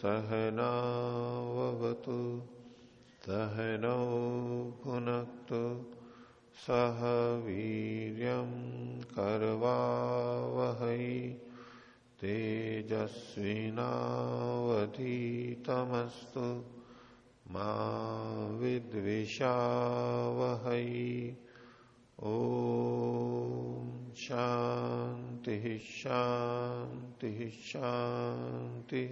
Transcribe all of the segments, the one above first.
सहनावतु सहनौ भुनक्तु सह वीर्यं करवावहै तेजस्विनावधीतमस्तु मा विद्विषावहै। ओ शांति शांति शांति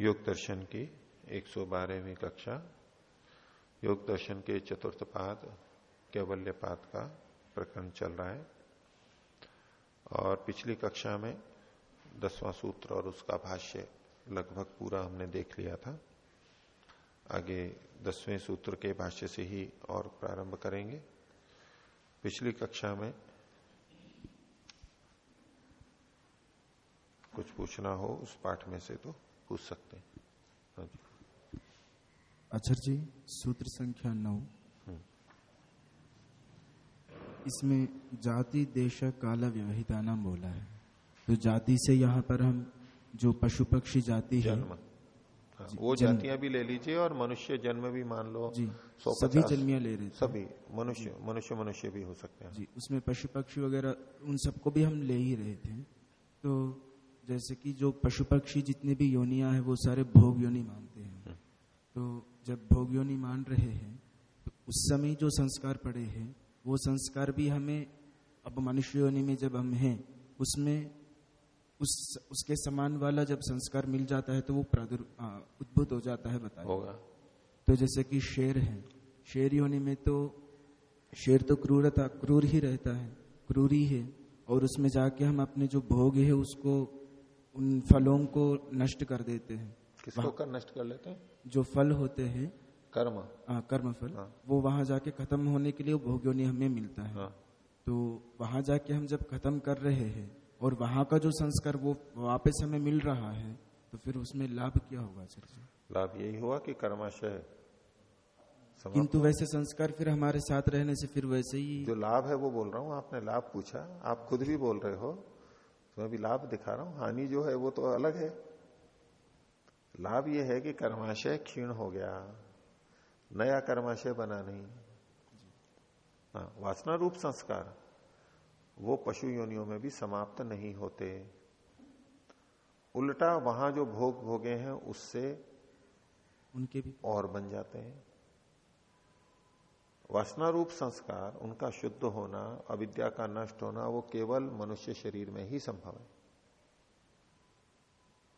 योग दर्शन की 112वीं कक्षा, योग दर्शन के चतुर्थ पाद, कैवल्य पाद का प्रकरण चल रहा है। और पिछली कक्षा में दसवां सूत्र और उसका भाष्य लगभग पूरा हमने देख लिया था। आगे दसवें सूत्र के भाष्य से ही और प्रारंभ करेंगे। पिछली कक्षा में कुछ पूछना हो उस पाठ में से तो। पूछ सकते हैं। हाँ अच्छा जी सूत्र संख्या नौ। इसमें जाति देश काल व्यवहिता नाम बोला है। तो जाति से यहाँ पर हम जो पशु पक्षी जाति है जन्म। हाँ, वो जातियाँ भी ले लीजिए और मनुष्य जन्म भी मान लो। जी सभी जन्मियाँ ले रहे सभी मनुष्य मनुष्य मनुष्य भी हो सकते हैं। जी उसमें पशु पक्षी वगैरह उन सबको भी हम ले ही रहे थे। तो जैसे कि जो पशु पक्षी जितने भी योनिया है वो सारे भोग योनि मानते हैं। तो जब भोग योनि मान रहे हैं तो उस समय जो संस्कार पड़े हैं वो संस्कार भी हमें अब मनुष्य योनि में जब हम हैं उसमें उस उसके समान वाला जब संस्कार मिल जाता है तो वो प्रादुर उद्भुत हो जाता है बताया। होगा। तो जैसे कि शेर है शेर योनि में तो शेर तो क्रूरता क्रूर ही रहता है क्रूरी है और उसमें जाके हम अपने जो भोग है उसको उन फलों को नष्ट कर देते हैं। किसको कर नष्ट कर लेते हैं? जो फल होते हैं कर्म। आ, कर्म फल हाँ। वो वहाँ जाके खत्म होने के लिए वो भोग हमें मिलता है। हाँ। तो वहाँ जाके हम जब खत्म कर रहे हैं और वहाँ का जो संस्कार वो वापस हमें मिल रहा है तो फिर उसमें लाभ क्या होगा सर जी? लाभ यही हुआ कि कर्माशय किंतु वैसे संस्कार फिर हमारे साथ रहने से फिर वैसे ही जो लाभ है वो बोल रहा हूँ आपने लाभ पूछा। आप खुद भी बोल रहे हो मैं भी लाभ दिखा रहा हूँ हानि जो है वो तो अलग है। लाभ ये है कि कर्माशय क्षीण हो गया नया कर्माशय बना नहीं। हाँ वासना रूप संस्कार वो पशु योनियों में भी समाप्त नहीं होते। उल्टा वहाँ जो भोग भोगे हैं उससे उनके भी और बन जाते हैं। वासना रूप संस्कार, उनका शुद्ध होना, अविद्या का नष्ट होना, वो केवल मनुष्य शरीर में ही संभव है।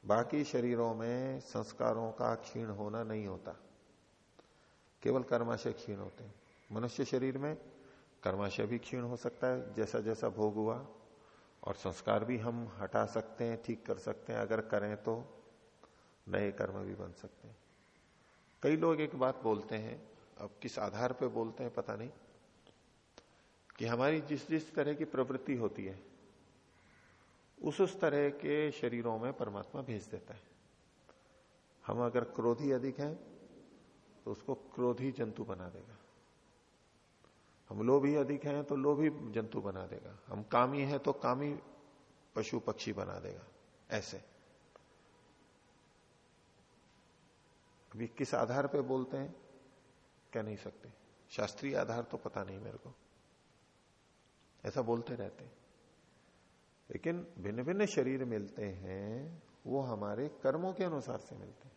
बाकी शरीरों में संस्कारों का क्षीण होना नहीं होता। केवल कर्माशय क्षीण होते हैं। मनुष्य शरीर में कर्माशय भी क्षीण हो सकता है जैसा जैसा भोग हुआ, और संस्कार भी हम हटा सकते हैं, ठीक कर सकते हैं, अगर करें तो। नए कर्म भी बन सकते हैं। कई लोग एक बात बोलते हैं अब किस आधार पे बोलते हैं पता नहीं, कि हमारी जिस जिस तरह की प्रवृत्ति होती है, उस उस तरह के शरीरों में परमात्मा भेज देता है। हम अगर क्रोधी अधिक हैं तो उसको क्रोधी जंतु बना देगा। हम लोभी अधिक हैं तो लोभी जंतु बना देगा। हम कामी हैं तो कामी पशु पक्षी बना देगा। ऐसे। अभी किस आधार पे बोलते हैं? कह नहीं सकते। शास्त्रीय आधार तो पता नहीं मेरे को। ऐसा बोलते रहते हैं। लेकिन भिन्न भिन्न शरीर मिलते हैं, वो हमारे कर्मों के अनुसार से मिलते हैं।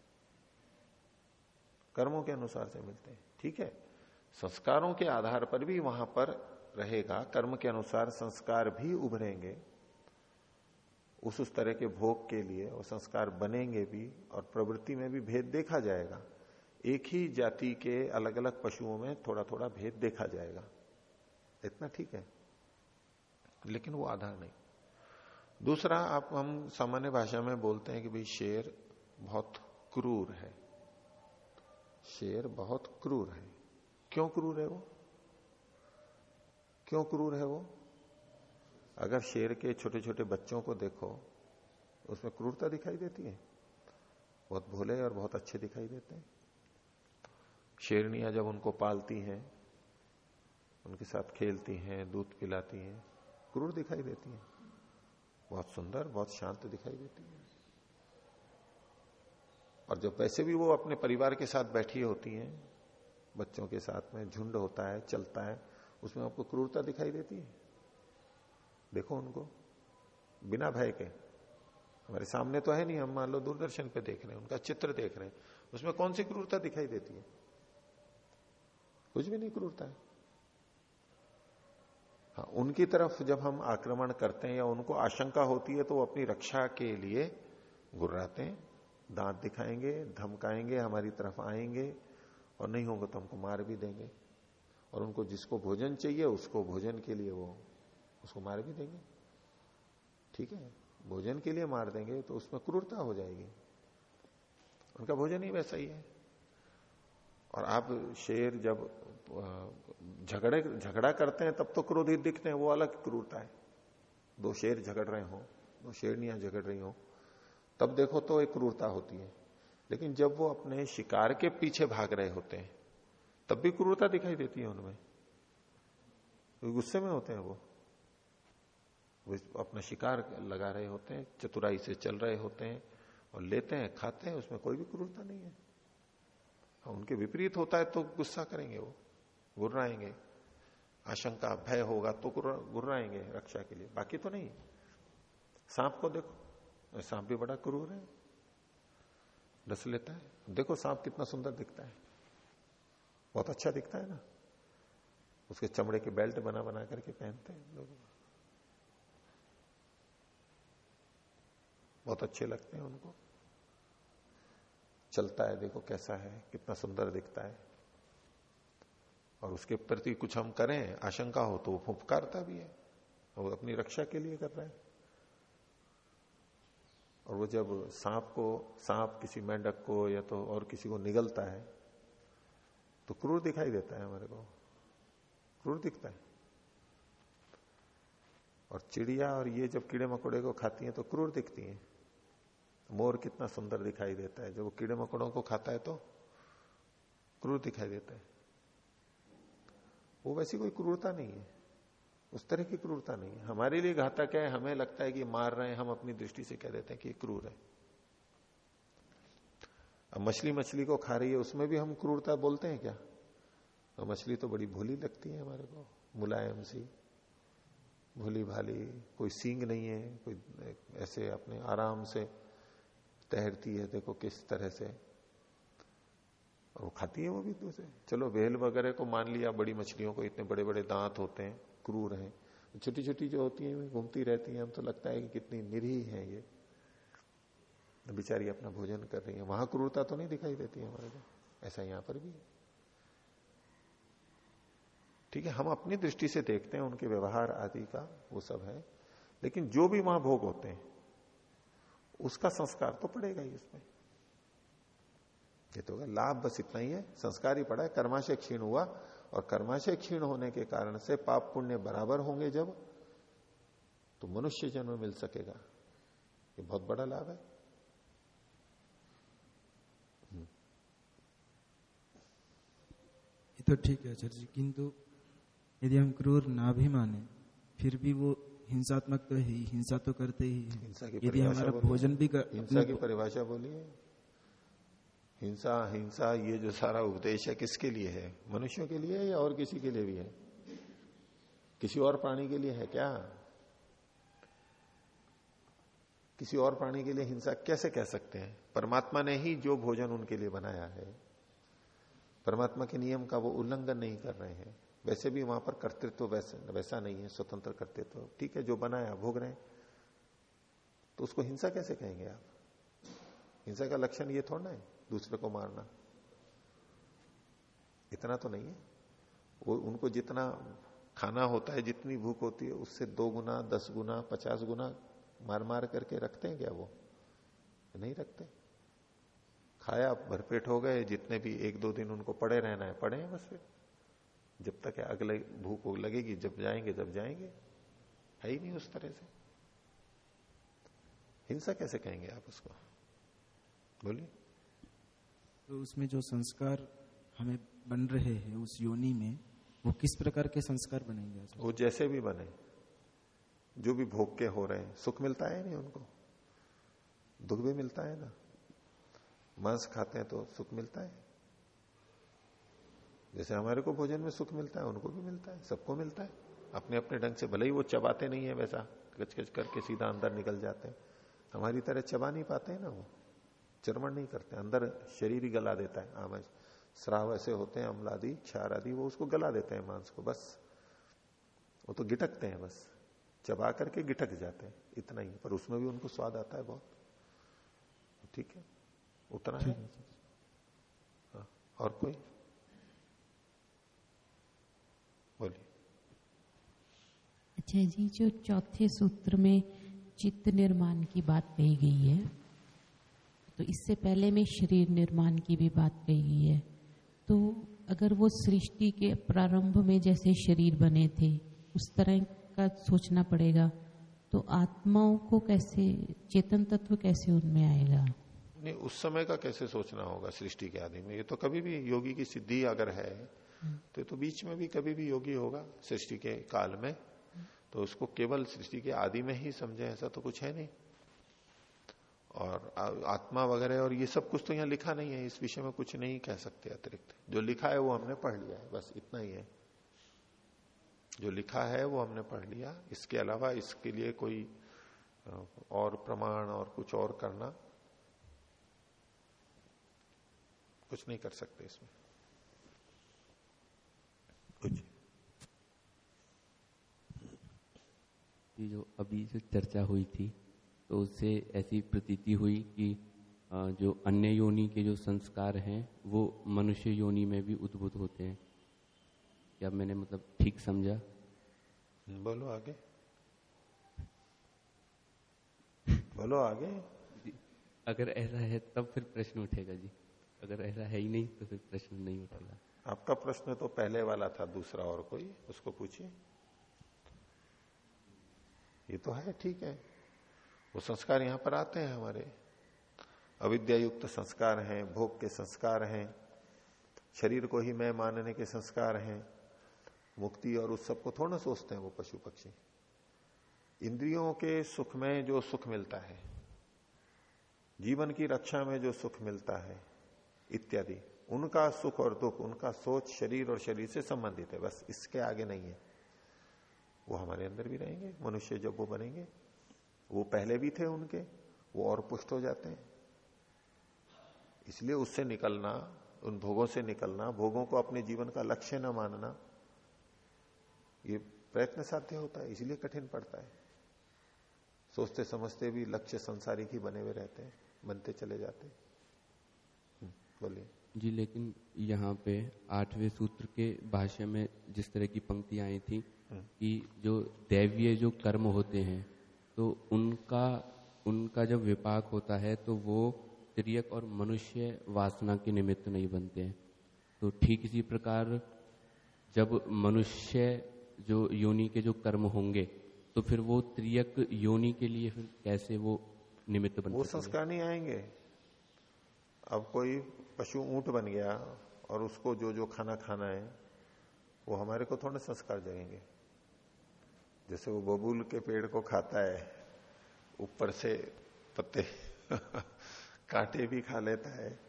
कर्मों के अनुसार से मिलते हैं। ठीक है? संस्कारों के आधार पर भी वहाँ पर रहेगा, कर्म के अनुसार संस्कार भी उभरेंगे। उस उस तरह के भोग के लिए और संस्कार बनेंगे भी और प्रवृत्ति में भी भेद देखा जाएगा। एक ही जाति के अलग अलग पशुओं में थोड़ा थोड़ा भेद देखा जाएगा। इतना ठीक है। लेकिन वो आधार नहीं। दूसरा, आप हम सामान्य भाषा में बोलते हैं कि भाई शेर बहुत क्रूर है। शेर बहुत क्रूर है। क्यों क्रूर है वो? क्यों क्रूर है वो? अगर शेर के छोटे छोटे बच्चों को देखो, उसमें क्रूरता दिखाई देती है। बहुत भोले और बहुत अच्छे दिखाई देते हैं। शेरनियाँ जब उनको पालती हैं, उनके साथ खेलती हैं, दूध पिलाती हैं, क्रूर दिखाई देती हैं। बहुत सुंदर, बहुत शांत दिखाई देती है। और जब वैसे भी वो अपने परिवार के साथ बैठी होती हैं, बच्चों के साथ में झुंड होता है, चलता है, उसमें आपको क्रूरता दिखाई देती है। देखो उनको, बिना भय के। हमारे सामने तो है नहीं, हम मान लो दूरदर्शन पे देख रहे हैं, उनका चित्र देख रहे हैं, उसमें कौन सी क्रूरता दिखाई देती है? कुछ भी नहीं क्रूरता है। हाँ उनकी तरफ़ जब हम आक्रमण करते हैं या उनको आशंका होती है तो वो अपनी रक्षा के लिए गुर्राते हैं। दांत दिखाएँगे, धमकाएँगे, हमारी तरफ़ आएँगे, और नहीं होगा तो हमको मार भी देंगे। और उनको जिसको भोजन चाहिए, उसको भोजन के लिए वो, उसको मार भी देंगे। ठीक है, भोजन के लिए मार देंगे तो उसमें क्रूरता हो जाएगी। उनका भोजन ही वैसा ही है। और आप शेर जब झगड़े, झगड़ा करते हैं, तब तो क्रोधित दिखते हैं, वो अलग क्रूरता है। दो शेर झगड़ रहे हो, दो शेरनियाँ झगड़ रही हो, तब देखो तो एक क्रूरता होती है। लेकिन जब वो अपने शिकार के पीछे भाग रहे होते हैं, तब भी क्रूरता दिखाई देती है उनमें। गुस्से में होते हैं वो। वो अपना शिकार लगा रहे होते हैं, चतुराई से चल रहे होते हैं और लेते हैं, खाते हैं, उसमें कोई भी क्रूरता नहीं है। उनके विपरीत होता है तो गुस्सा करेंगे वो, गुर्राएँगे। आशंका, भय होगा तो गुर्राएँगे रक्षा के लिए। बाकी तो नहीं। सांप को देखो। सांप भी बड़ा क्रूर है। डस लेता है। देखो सांप कितना सुंदर दिखता है। बहुत अच्छा दिखता है ना। उसके चमड़े के बेल्ट बना बना करके पहनते हैं लोग। बहुत अच्छे लगते हैं उनको। चलता है, देखो कैसा है, कितना सुंदर दिखता है। और उसके प्रति कुछ हम करें, आशंका हो तो वो फुफकारता भी है। वो अपनी रक्षा के लिए कर रहा है। और वो जब सांप को, सांप किसी मेंढक को या तो और किसी को निगलता है तो क्रूर दिखाई देता है हमारे को। क्रूर दिखता है। और चिड़िया और ये जब कीड़े मकोड़े को खाती हैं तो क्रूर दिखती हैं। मोर कितना सुंदर दिखाई देता है। जब वो कीड़े मकोड़ों को खाता है तो क्रूर दिखाई देता है। वो वैसी कोई क्रूरता नहीं है। उस तरह की क्रूरता नहीं है। हमारे लिए घातक है, हमें लगता है कि मार रहे हैं, हम अपनी दृष्टि से कह देते हैं कि क्रूर है। अब मछली मछली को खा रही है, उसमें भी हम क्रूरता बोलते हैं क्या? तो मछली तो बड़ी भोली लगती है हमारे को। मुलायम सी, भोली भाली, कोई सींग नहीं है, कोई ऐसे अपने आराम से तैरती है, देखो किस तरह से। और वो खाती है वो भी दूसरे चलो, वेल वगैरह को मान लिया, बड़ी मछलियों को, इतने बड़े बड़े दांत होते हैं, क्रूर हैं। छोटी छोटी जो होती है, घूमती रहती हैं हम तो लगता है कि कितनी निरी है ये। बेचारी अपना भोजन कर रही है। वहाँ क्रूरता तो नहीं दिखाई देती है हमारे को। ऐसा यहाँ पर भी है। ठीक है, हम अपनी दृष्टि से देखते हैं, उनके व्यवहार आदि का, वो सब है। लेकिन जो भी वहाँ भोग होते हैं उसका संस्कार तो पड़ेगा ही उसमें। ये तो लाभ बस इतना ही है, संस्कार ही पड़ा है, कर्माशय क्षीण हुआ, और कर्माशय क्षीण होने के कारण से पाप पुण्य बराबर होंगे जब तो मनुष्य जन्म मिल सकेगा। ये बहुत बड़ा लाभ है। हम्म। ये तो ठीक है आचार्य जी, किंतु यदि हम क्रूर ना भी माने, फिर भी वो हिंसात्मक तो ही हिंसा तो करते ही। यदि हमारा भोजन भी कर, हिंसा की परिभाषा बोलिए। हिंसा हिंसा ये जो सारा उपदेश है किसके लिए है? मनुष्यों के लिए या और किसी के लिए भी है? किसी और प्राणी के लिए है क्या? किसी और प्राणी के लिए हिंसा कैसे कह सकते हैं? परमात्मा ने ही जो भोजन उनके लिए बनाया है। परमात्मा के नियम का वो उल्लंघन नहीं कर रहे हैं। वैसे भी वहाँ पर कर्तृत्व वैसे, वैसा नहीं है, स्वतंत्र कर्तृत्व। तो ठीक है, जो बनाया भोग रहे तो उसको हिंसा कैसे कहेंगे आप? हिंसा का लक्षण ये थोड़ा है, दूसरे को मारना। इतना तो नहीं है। वो, उनको जितना खाना होता है, जितनी भूख होती है, उससे दो गुना, दस गुना, पचास गुना मार मार करके रखते हैं क्या वो? नहीं रखते। खाया, भरपेट हो गए, जितने भी एक दो दिन उनको पड़े रहना है, पड़े हैं बस फिर। जब तक है अगले भूख लगेगी जब जाएँगे जब जाएँगे। है ही नहीं उस तरह से। हिंसा कैसे कहेंगे आप उसको? बोलिए। तो उसमें जो संस्कार हमें बन रहे हैं उस योनि में वो किस प्रकार के संस्कार बनेंगे वो जैसे भी बने जो भी भोग के हो रहे हैं सुख मिलता है नहीं उनको? दुख भी मिलता है ना? मांस खाते हैं तो सुख मिलता है। जैसे हमारे को भोजन में सुख मिलता है उनको भी मिलता है सबको मिलता है। अपने अपने ढंग से भले ही वो चबाते नहीं है वैसा कच करके सीधा अंदर निकल जाते हैं। हमारी तरह चबा नहीं पाते हैं ना वो। चरमण नहीं करते अंदर शरीर ही गला देता है आमज। श्राव ऐसे होते हैं अम्ल आदि क्षार आदि वो उसको गला देते हैं मांस को बस। वो तो गिटकते हैं बस। चबा करके गिटक जाते हैं इतना ही पर उसमें भी उनको स्वाद आता है बहुत। ठीक है उतना है। हाँ, और कोई? अच्छा जी जो चौथे सूत्र में चित्त निर्माण की बात कही गई है तो इससे पहले में शरीर निर्माण की भी बात कही गई है। तो अगर वो सृष्टि के प्रारंभ में जैसे शरीर बने थे उस तरह का सोचना पड़ेगा तो आत्माओं को कैसे चेतन तत्व कैसे उनमें आएगा? नहीं उस समय का कैसे सोचना होगा सृष्टि के आदि में? ये तो कभी भी योगी की सिद्धि अगर है तो तो बीच में भी कभी भी योगी होगा सृष्टि के काल में। तो उसको केवल सृष्टि के आदि में ही समझे, ऐसा तो कुछ है नहीं। और आत्मा वगैरह और ये सब कुछ तो यहाँ लिखा नहीं है, इस विषय में कुछ नहीं कह सकते अतिरिक्त। जो लिखा है वो हमने पढ़ लिया है, बस इतना ही है। जो लिखा है वो हमने पढ़ लिया। इसके अलावा इसके लिए कोई और प्रमाण और कुछ और करना कुछ नहीं कर सकते इसमें। ये जो अभी जो चर्चा हुई थी तो उससे ऐसी प्रतीति हुई कि जो अन्य योनि के जो संस्कार हैं वो मनुष्य योनि में भी उद्भूत होते हैं। क्या मैंने मतलब ठीक समझा? बोलो आगे। बोलो आगे। अगर ऐसा है तब फिर प्रश्न उठेगा जी। अगर ऐसा है ही नहीं तो फिर प्रश्न नहीं उठेगा। आपका प्रश्न तो पहले वाला था दूसरा और कोई उसको पूछिए। ये तो है, ठीक है। वो संस्कार यहाँ पर आते हैं हमारे। अविद्या युक्त संस्कार हैं, भोग के संस्कार हैं, शरीर को ही मैं मानने के संस्कार हैं। मुक्ति और उस सबको थोड़ा सोचते हैं वो पशु पक्षी इंद्रियों के सुख में जो सुख मिलता है, जीवन की रक्षा में जो सुख मिलता है, इत्यादि, उनका सुख और दुख, उनका सोच शरीर और शरीर से संबंधित है, बस इसके आगे नहीं है। वो हमारे अंदर भी रहेंगे, मनुष्य जब वो बनेंगे, वो पहले भी थे उनके, वो और पुष्ट हो जाते हैं। इसलिए उससे निकलना, उन भोगों से निकलना, भोगों को अपने जीवन का लक्ष्य न मानना, ये प्रयत्न साध्य होता है, इसलिए कठिन पड़ता है। सोचते समझते भी लक्ष्य संसारी ही बने हुए रहते हैं, बनते चले जाते हैं। बोलिए। जी लेकिन यहाँ पे आठवें सूत्र के भाष्य में जिस तरह की पंक्ति आई थी हम्म। कि जो दैवीय जो कर्म होते हैं तो उनका उनका जब विपाक होता है तो वो त्रियक और मनुष्य वासना के निमित्त नहीं बनते हैं। तो ठीक इसी प्रकार जब मनुष्य जो योनि के जो कर्म होंगे तो फिर वो त्रियक योनि के लिए फिर कैसे वो निमित्त बन वो संस्कार नहीं आएँगे। अब कोई पशु ऊँट बन गया और उसको जो जो खाना खाना है, वो हमारे को थोड़े संस्कार जगेंगे। जैसे वो बबूल के पेड़ को खाता है, ऊपर से पत्ते कांटे भी खा लेता है,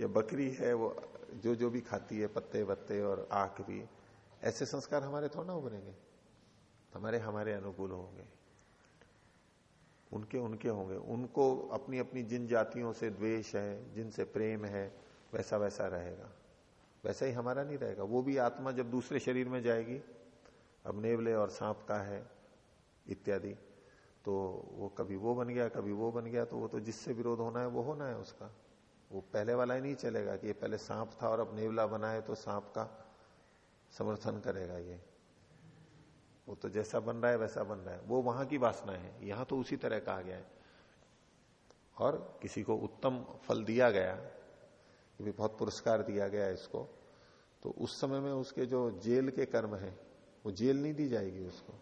या बकरी है, वो जो जो भी खाती है, पत्ते वत्ते और आँख भी, ऐसे संस्कार हमारे थोड़ा ना उभरेंगे हमारे हमारे अनुकूल होंगे। उनके उनके होंगे। उनको अपनी अपनी जिन जातियों से द्वेष है, जिनसे प्रेम है वैसा वैसा रहेगा। वैसा ही हमारा नहीं रहेगा। वो भी आत्मा जब दूसरे शरीर में जाएगी, अब नेवले और सांप का है, इत्यादि तो वो कभी वो बन गया, कभी वो बन गया तो वो तो जिससे विरोध होना है, वो होना है उसका। वो पहले वाला ही नहीं चलेगा कि ये पहले सांप था और अब नेवला बना है तो सांप का समर्थन करेगा ये। वो तो जैसा बन रहा है, वैसा बन रहा है। वो वहाँ की वासना है। यहाँ तो उसी तरह कहा गया है। और किसी को उत्तम फल दिया गया भी बहुत पुरस्कार दिया गया इसको तो उस समय में उसके जो जेल के कर्म है वो जेल नहीं दी जाएगी उसको।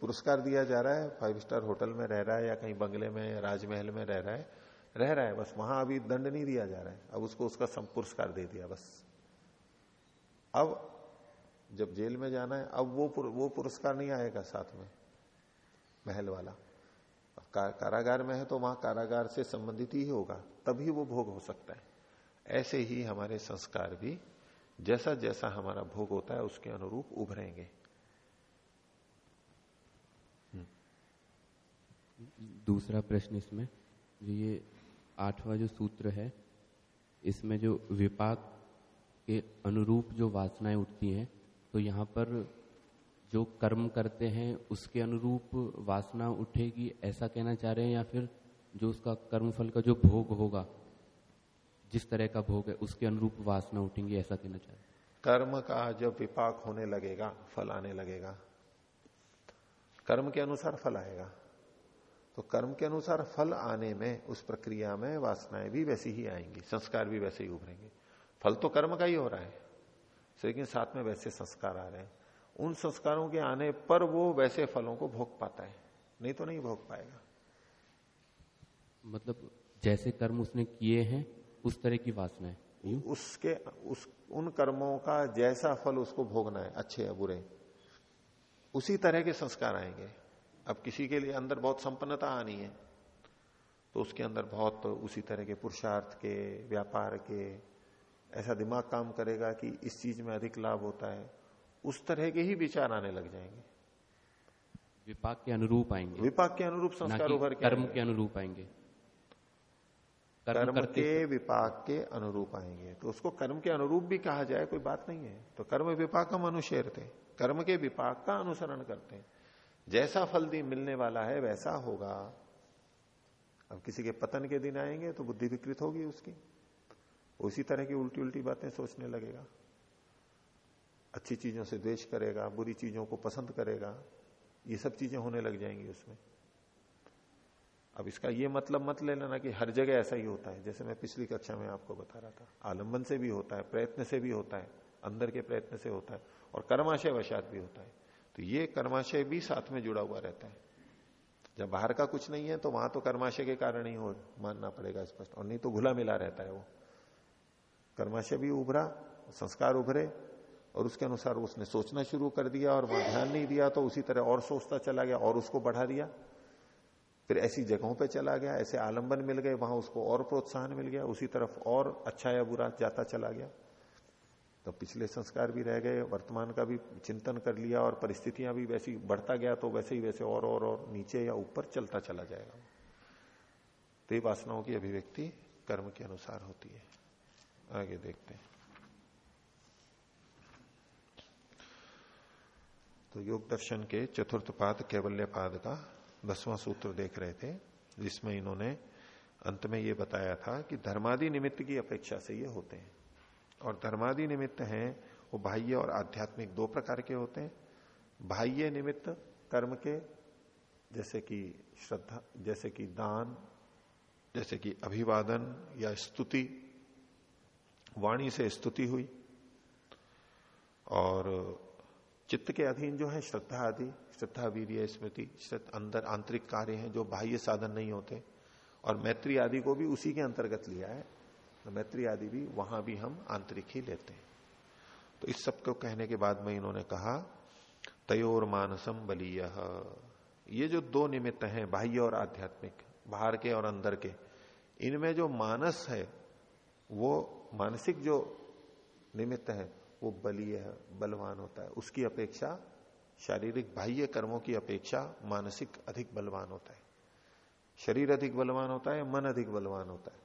पुरस्कार दिया जा रहा है फाइव स्टार होटल में रह रहा है या कहीं बंगले में राजमहल में रह रहा है रह रहा है बस वहाँ अभी दंड नहीं दिया जा रहा है। अब उसको उसका पुरस्कार दे दिया बस। अब जब जेल में जाना है अब वो पुर, वो पुरस्कार नहीं आएगा साथ में महल वाला। कारागार में है तो वहाँ कारागार से संबंधित ही होगा तभी वो भोग हो सकता है। ऐसे ही हमारे संस्कार भी जैसा जैसा हमारा भोग होता है, उसके अनुरूप उभरेंगे हम्म। दूसरा प्रश्न इसमें, जो ये आठवां जो सूत्र है, इसमें जो विपाक के अनुरूप जो वासनाएँ उठती हैं तो यहाँ पर जो कर्म करते हैं, उसके अनुरूप वासना उठेगी ऐसा कहना चाह रहे हैं या फिर जो उसका कर्मफल का जो भोग होगा जिस तरह का भोग है उसके अनुरूप वासना उठेंगी ऐसा कहना चाहिए कर्म का जब विपाक होने लगेगा फल आने लगेगा कर्म के अनुसार फल आएगा। तो कर्म के अनुसार फल आने में उस प्रक्रिया में वासनाएँ भी वैसी ही आएँगी संस्कार भी वैसे ही उभरेंगे। फल तो कर्म का ही हो रहा है लेकिन साथ में वैसे संस्कार आ रहे हैं। उन संस्कारों के आने पर वो वैसे फलों को भोग पाता है नहीं तो नहीं भोग पाएगा। मतलब जैसे कर्म उसने किए हैं उस तरह की वासना है। उसके उस उन कर्मों का जैसा फल उसको भोगना है अच्छे या बुरे उसी तरह के संस्कार आएँगे। अब किसी के लिए अंदर बहुत संपन्नता आनी है तो उसके अंदर बहुत उसी तरह के पुरुषार्थ के व्यापार के ऐसा दिमाग काम करेगा कि इस चीज़ में अधिक लाभ होता है उस तरह के ही विचार आने लग जाएँगे। विपाक के अनुरूप आएँगे। विपाक के अनुरूप संस्कार उभर के कर्म के अनुरूप आएँगे। कर्म, कर्म के विपाक के अनुरूप आएँगे। तो उसको कर्म के अनुरूप भी कहा जाए कोई बात नहीं है। तो कर्म विपाक हम अनुशेर थे कर्म के विपाक का अनुसरण करते हैं। जैसा फल दी मिलने वाला है वैसा होगा। अब किसी के पतन के दिन आएँगे तो बुद्धि विकृत होगी उसकी। उसी तरह की उल्टी उल्टी बातें सोचने लगेगा। अच्छी चीज़ों से द्वेष करेगा बुरी चीज़ों को पसंद करेगा। ये सब चीज़ें होने लग जाएँगी उसमें। अब इसका ये मतलब मत ले लेना कि हर जगह ऐसा ही होता है, जैसे मैं पिछली कक्षा में आपको बता रहा था। आलंबन से भी होता है, प्रयत्न से भी होता है, अंदर के प्रयत्न से होता है, और कर्माशय वशात भी होता है। तो ये कर्माशय भी साथ में जुड़ा हुआ रहता है। जब बाहर का कुछ नहीं है तो वहाँ तो कर्माशय के कारण ही हो, मानना पड़ेगा स्पष्ट। और नहीं तो घुला मिला रहता है वो। कर्माशय भी उभरा, संस्कार उभरे, और उसके अनुसार उसने सोचना शुरू कर दिया, और वहाँ ध्यान नहीं दिया तो उसी तरह और सोचता चला गया, और उसको बढ़ा दिया। फिर ऐसी जगहों पे चला गया, ऐसे आलंबन मिल गए, वहाँ उसको और प्रोत्साहन मिल गया, उसी तरफ़ और अच्छा या बुरा जाता चला गया। तो पिछले संस्कार भी रह गए, वर्तमान का भी चिंतन कर लिया और परिस्थितियाँ भी वैसी बढ़ता गया तो वैसे ही वैसे और और और नीचे या ऊपर चलता चला जाएगा। तो ये वासनाओं की अभिव्यक्ति कर्म के अनुसार होती है। आगे देखते हैं। तो योग दर्शन के चतुर्थ पाद कैवल्य पाद का दसवां सूत्र देख रहे थे, जिसमें इन्होंने अंत में ये बताया था कि धर्मादि निमित्त की अपेक्षा से ये होते हैं। और धर्मादि निमित्त हैं, वो बाह्य और आध्यात्मिक दो प्रकार के होते हैं। बाह्य निमित्त कर्म के, जैसे कि श्रद्धा, जैसे कि दान, जैसे कि अभिवादन या स्तुति, वाणी से स्तुति हुई। और चित्त के अधीन जो है, श्रद्धा आदि श्रद्धा वीर स्मृति अंदर आंतरिक कार्य हैं जो बाह्य साधन नहीं होते। और मैत्री आदि को भी उसी के अंतर्गत लिया है। तो मैत्री आदि भी, वहाँ भी हम आंतरिक ही लेते हैं। तो इस सबको कहने के बाद में इन्होंने कहा, तयोर मानसम बलीय। ये जो दो निमित्त हैं, बाह्य और आध्यात्मिक, बाहर के और अंदर के, इनमें जो मानस है, वो मानसिक जो निमित्त है, वो बलीय, बलवान होता है। उसकी अपेक्षा शारीरिक बाह्य कर्मों की अपेक्षा मानसिक अधिक बलवान होता है। शरीर अधिक बलवान होता है, मन अधिक बलवान होता है।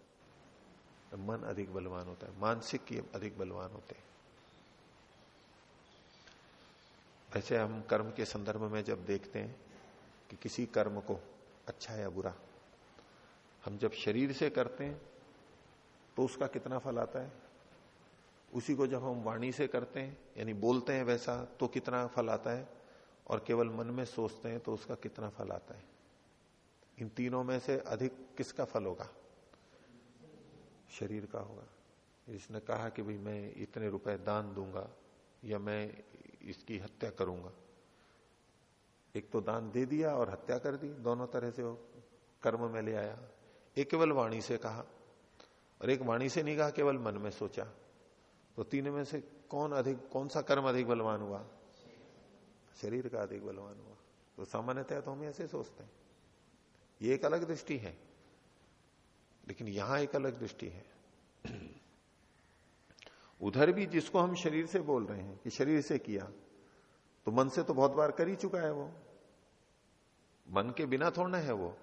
मन अधिक बलवान होता है, मानसिक की अधिक बलवान होते हैं। ऐसे हम कर्म के संदर्भ में जब देखते हैं कि किसी कर्म को अच्छा या बुरा, हम जब शरीर से करते हैं तो उसका कितना फल आता है? उसी को जब हम वाणी से करते हैं, यानी बोलते हैं वैसा तो कितना फल आता है? और केवल मन में सोचते हैं तो उसका कितना फल आता है? इन तीनों में से अधिक किसका फल होगा? शरीर का होगा। इसने कहा कि भाई मैं इतने रुपए दान दूँगा या मैं इसकी हत्या करूँगा। एक तो दान दे दिया और हत्या कर दी, दोनों तरह से वो कर्म में ले आया। एक केवल वाणी से कहा और एक वाणी से नहीं कहा, केवल मन में सोचा। तो तीन में से कौन अधिक, कौन सा कर्म अधिक बलवान हुआ? शरीर का अधिक बलवान हुआ। तो सामान्यतः तो हम ऐसे सोचते हैं। ये एक अलग दृष्टि है, लेकिन यहाँ एक अलग दृष्टि है। उधर भी जिसको हम शरीर से बोल रहे हैं कि शरीर से किया तो मन से तो बहुत बार कर ही चुका है वो। मन के बिना थोड़ा है वो।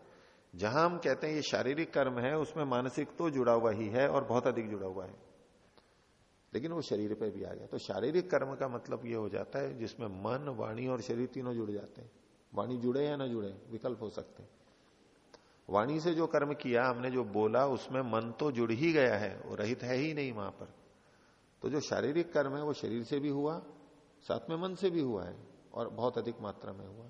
जहाँ हम कहते हैं ये शारीरिक कर्म है, उसमें मानसिक तो जुड़ा हुआ ही है और बहुत अधिक जुड़ा हुआ है। लेकिन वो शरीर पे भी आ गया। तो शारीरिक कर्म का मतलब ये हो जाता है, जिसमें मन, वाणी और शरीर तीनों जुड़ जाते हैं। वाणी जुड़े या ना जुड़े, विकल्प हो सकते हैं। वाणी से जो कर्म किया, हमने जो बोला, उसमें मन तो जुड़ ही गया है, वो रहित है ही नहीं वहाँ पर। तो जो शारीरिक कर्म है, वो शरीर से भी हुआ, साथ में मन से भी हुआ है, और बहुत अधिक मात्रा में हुआ।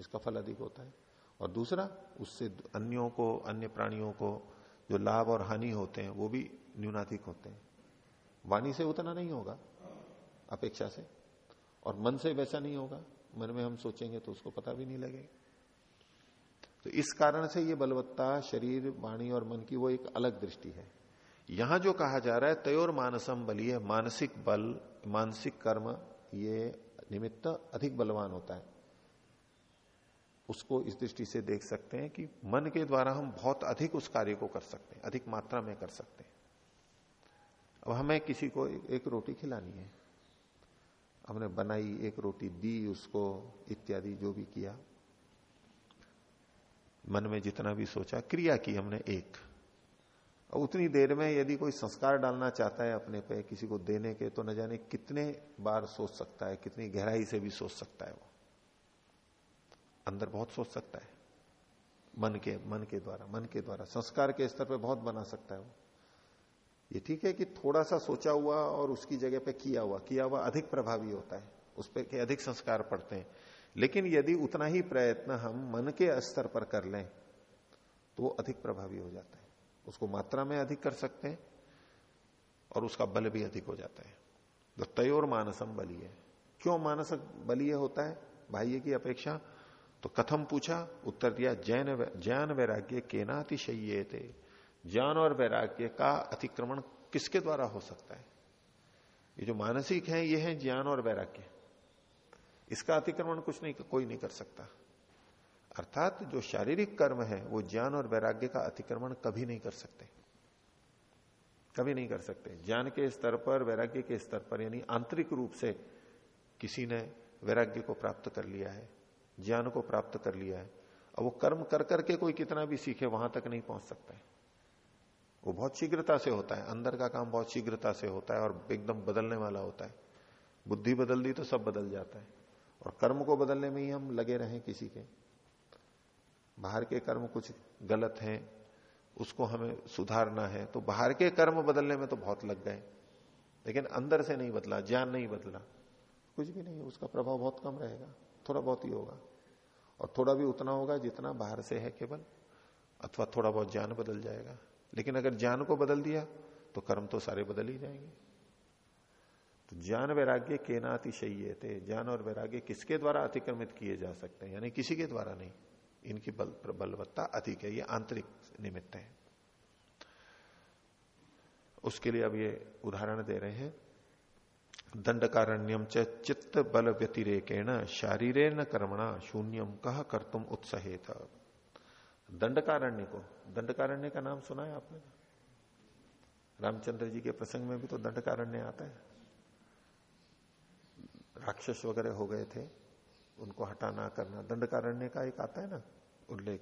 इसका फल अधिक होता है। और दूसरा, उससे अन्यों को, अन्य प्राणियों को जो लाभ और हानि होते हैं, वो भी न्यूनाधिक होते हैं। वाणी से उतना नहीं होगा, अपेक्षा से। और मन से वैसा नहीं होगा, मन में हम सोचेंगे तो उसको पता भी नहीं लगेगा। तो इस कारण से ये बलवत्ता शरीर, वाणी और मन की वो एक अलग दृष्टि है। यहाँ जो कहा जा रहा है, तयोर मानसम बलिए मानसिक बल, मानसिक कर्म, ये निमित्त अधिक बलवान होता है। उसको इस दृष्टि से देख सकते हैं कि मन के द्वारा हम बहुत अधिक उस कार्य को कर सकते हैं, अधिक मात्रा में कर सकते हैं। अब हमें किसी को एक रोटी खिलानी है। हमने बनाई, एक रोटी दी, उसको इत्यादि जो भी किया। मन में जितना भी सोचा, क्रिया की हमने एक। और उतनी देर में यदि कोई संस्कार डालना चाहता है अपने पे, किसी को देने के तो न जाने कितने बार सोच सकता है, कितनी गहराई से भी सोच सकता है वो। अंदर बहुत सोच सकता है। मन के मन के द्वारा, मन के द्वारा, संस्कार के स्तर पे बहुत बना सकता है वो। ये ठीक है कि थोड़ा सा सोचा हुआ और उसकी जगह पे किया हुआ किया हुआ अधिक प्रभावी होता है, उस पर अधिक संस्कार पड़ते हैं। लेकिन यदि उतना ही प्रयत्न हम मन के स्तर पर कर लें तो वो अधिक प्रभावी हो जाता है। उसको मात्रा में अधिक कर सकते हैं और उसका बल भी अधिक हो जाता है। तो तयोर मानसम बलीय क्यों मानस बलीय होता है? बाह्य की अपेक्षा तो कथम पूछा, उत्तर दिया, जैन ज्ञान वैराग्य के नातिशय थे ज्ञान और वैराग्य का अतिक्रमण किसके द्वारा हो सकता है? ये जो मानसिक है, ये है ज्ञान और वैराग्य। इसका अतिक्रमण कुछ नहीं, कोई नहीं कर सकता। अर्थात जो शारीरिक कर्म है, वो ज्ञान और वैराग्य का अतिक्रमण कभी नहीं कर सकते। कभी नहीं कर सकते। ज्ञान के स्तर पर, वैराग्य के स्तर पर, यानी आंतरिक रूप से किसी ने वैराग्य को प्राप्त कर लिया है, ज्ञान को प्राप्त कर लिया है, और वो कर्म कर करके कोई कितना भी सीखे, वहाँ तक नहीं पहुँच सकता है। वो बहुत शीघ्रता से होता है, अंदर का काम बहुत शीघ्रता से होता है और एकदम बदलने वाला होता है। बुद्धि बदल दी तो सब बदल जाता है। और कर्म को बदलने में ही हम लगे रहे किसी के। बाहर के कर्म कुछ गलत हैं, उसको हमें सुधारना है तो बाहर के कर्म बदलने में तो बहुत लग गए। लेकिन अंदर से नहीं बदला, ज्ञान नहीं बदला। कुछ भी नहीं, उसका प्रभाव बहुत कम रहेगा, थोड़ा बहुत ही होगा। और थोड़ा भी उतना होगा जितना बाहर से है केवल, अथवा थोड़ा बहुत ज्ञान बदल जाएगा। लेकिन अगर ज्ञान को बदल दिया तो कर्म तो सारे बदल ही जाएँगे। तो ज्ञान वैराग्य के नातिशय थे ज्ञान और वैराग्य किसके द्वारा अतिक्रमित किए जा सकते हैं? यानी किसी के द्वारा नहीं, इनकी बल, बलवत्ता अधिक है, ये आंतरिक निमित्त है। उसके लिए अब ये उदाहरण दे रहे हैं। दंडकारण्यम च चित्त बल व्यतिरेकेण न कर्मणा शून्यम कह कर तुम उत्साहित। दंडकारण्य को। दंडकारण्य का नाम सुना है आपने? रामचंद्र जी के प्रसंग में भी तो दंडकारण्य आता है। राक्षस वगैरह हो गए थे, उनको हटाना, करना। दंडकारण्य का एक आता है ना, उल्लेख।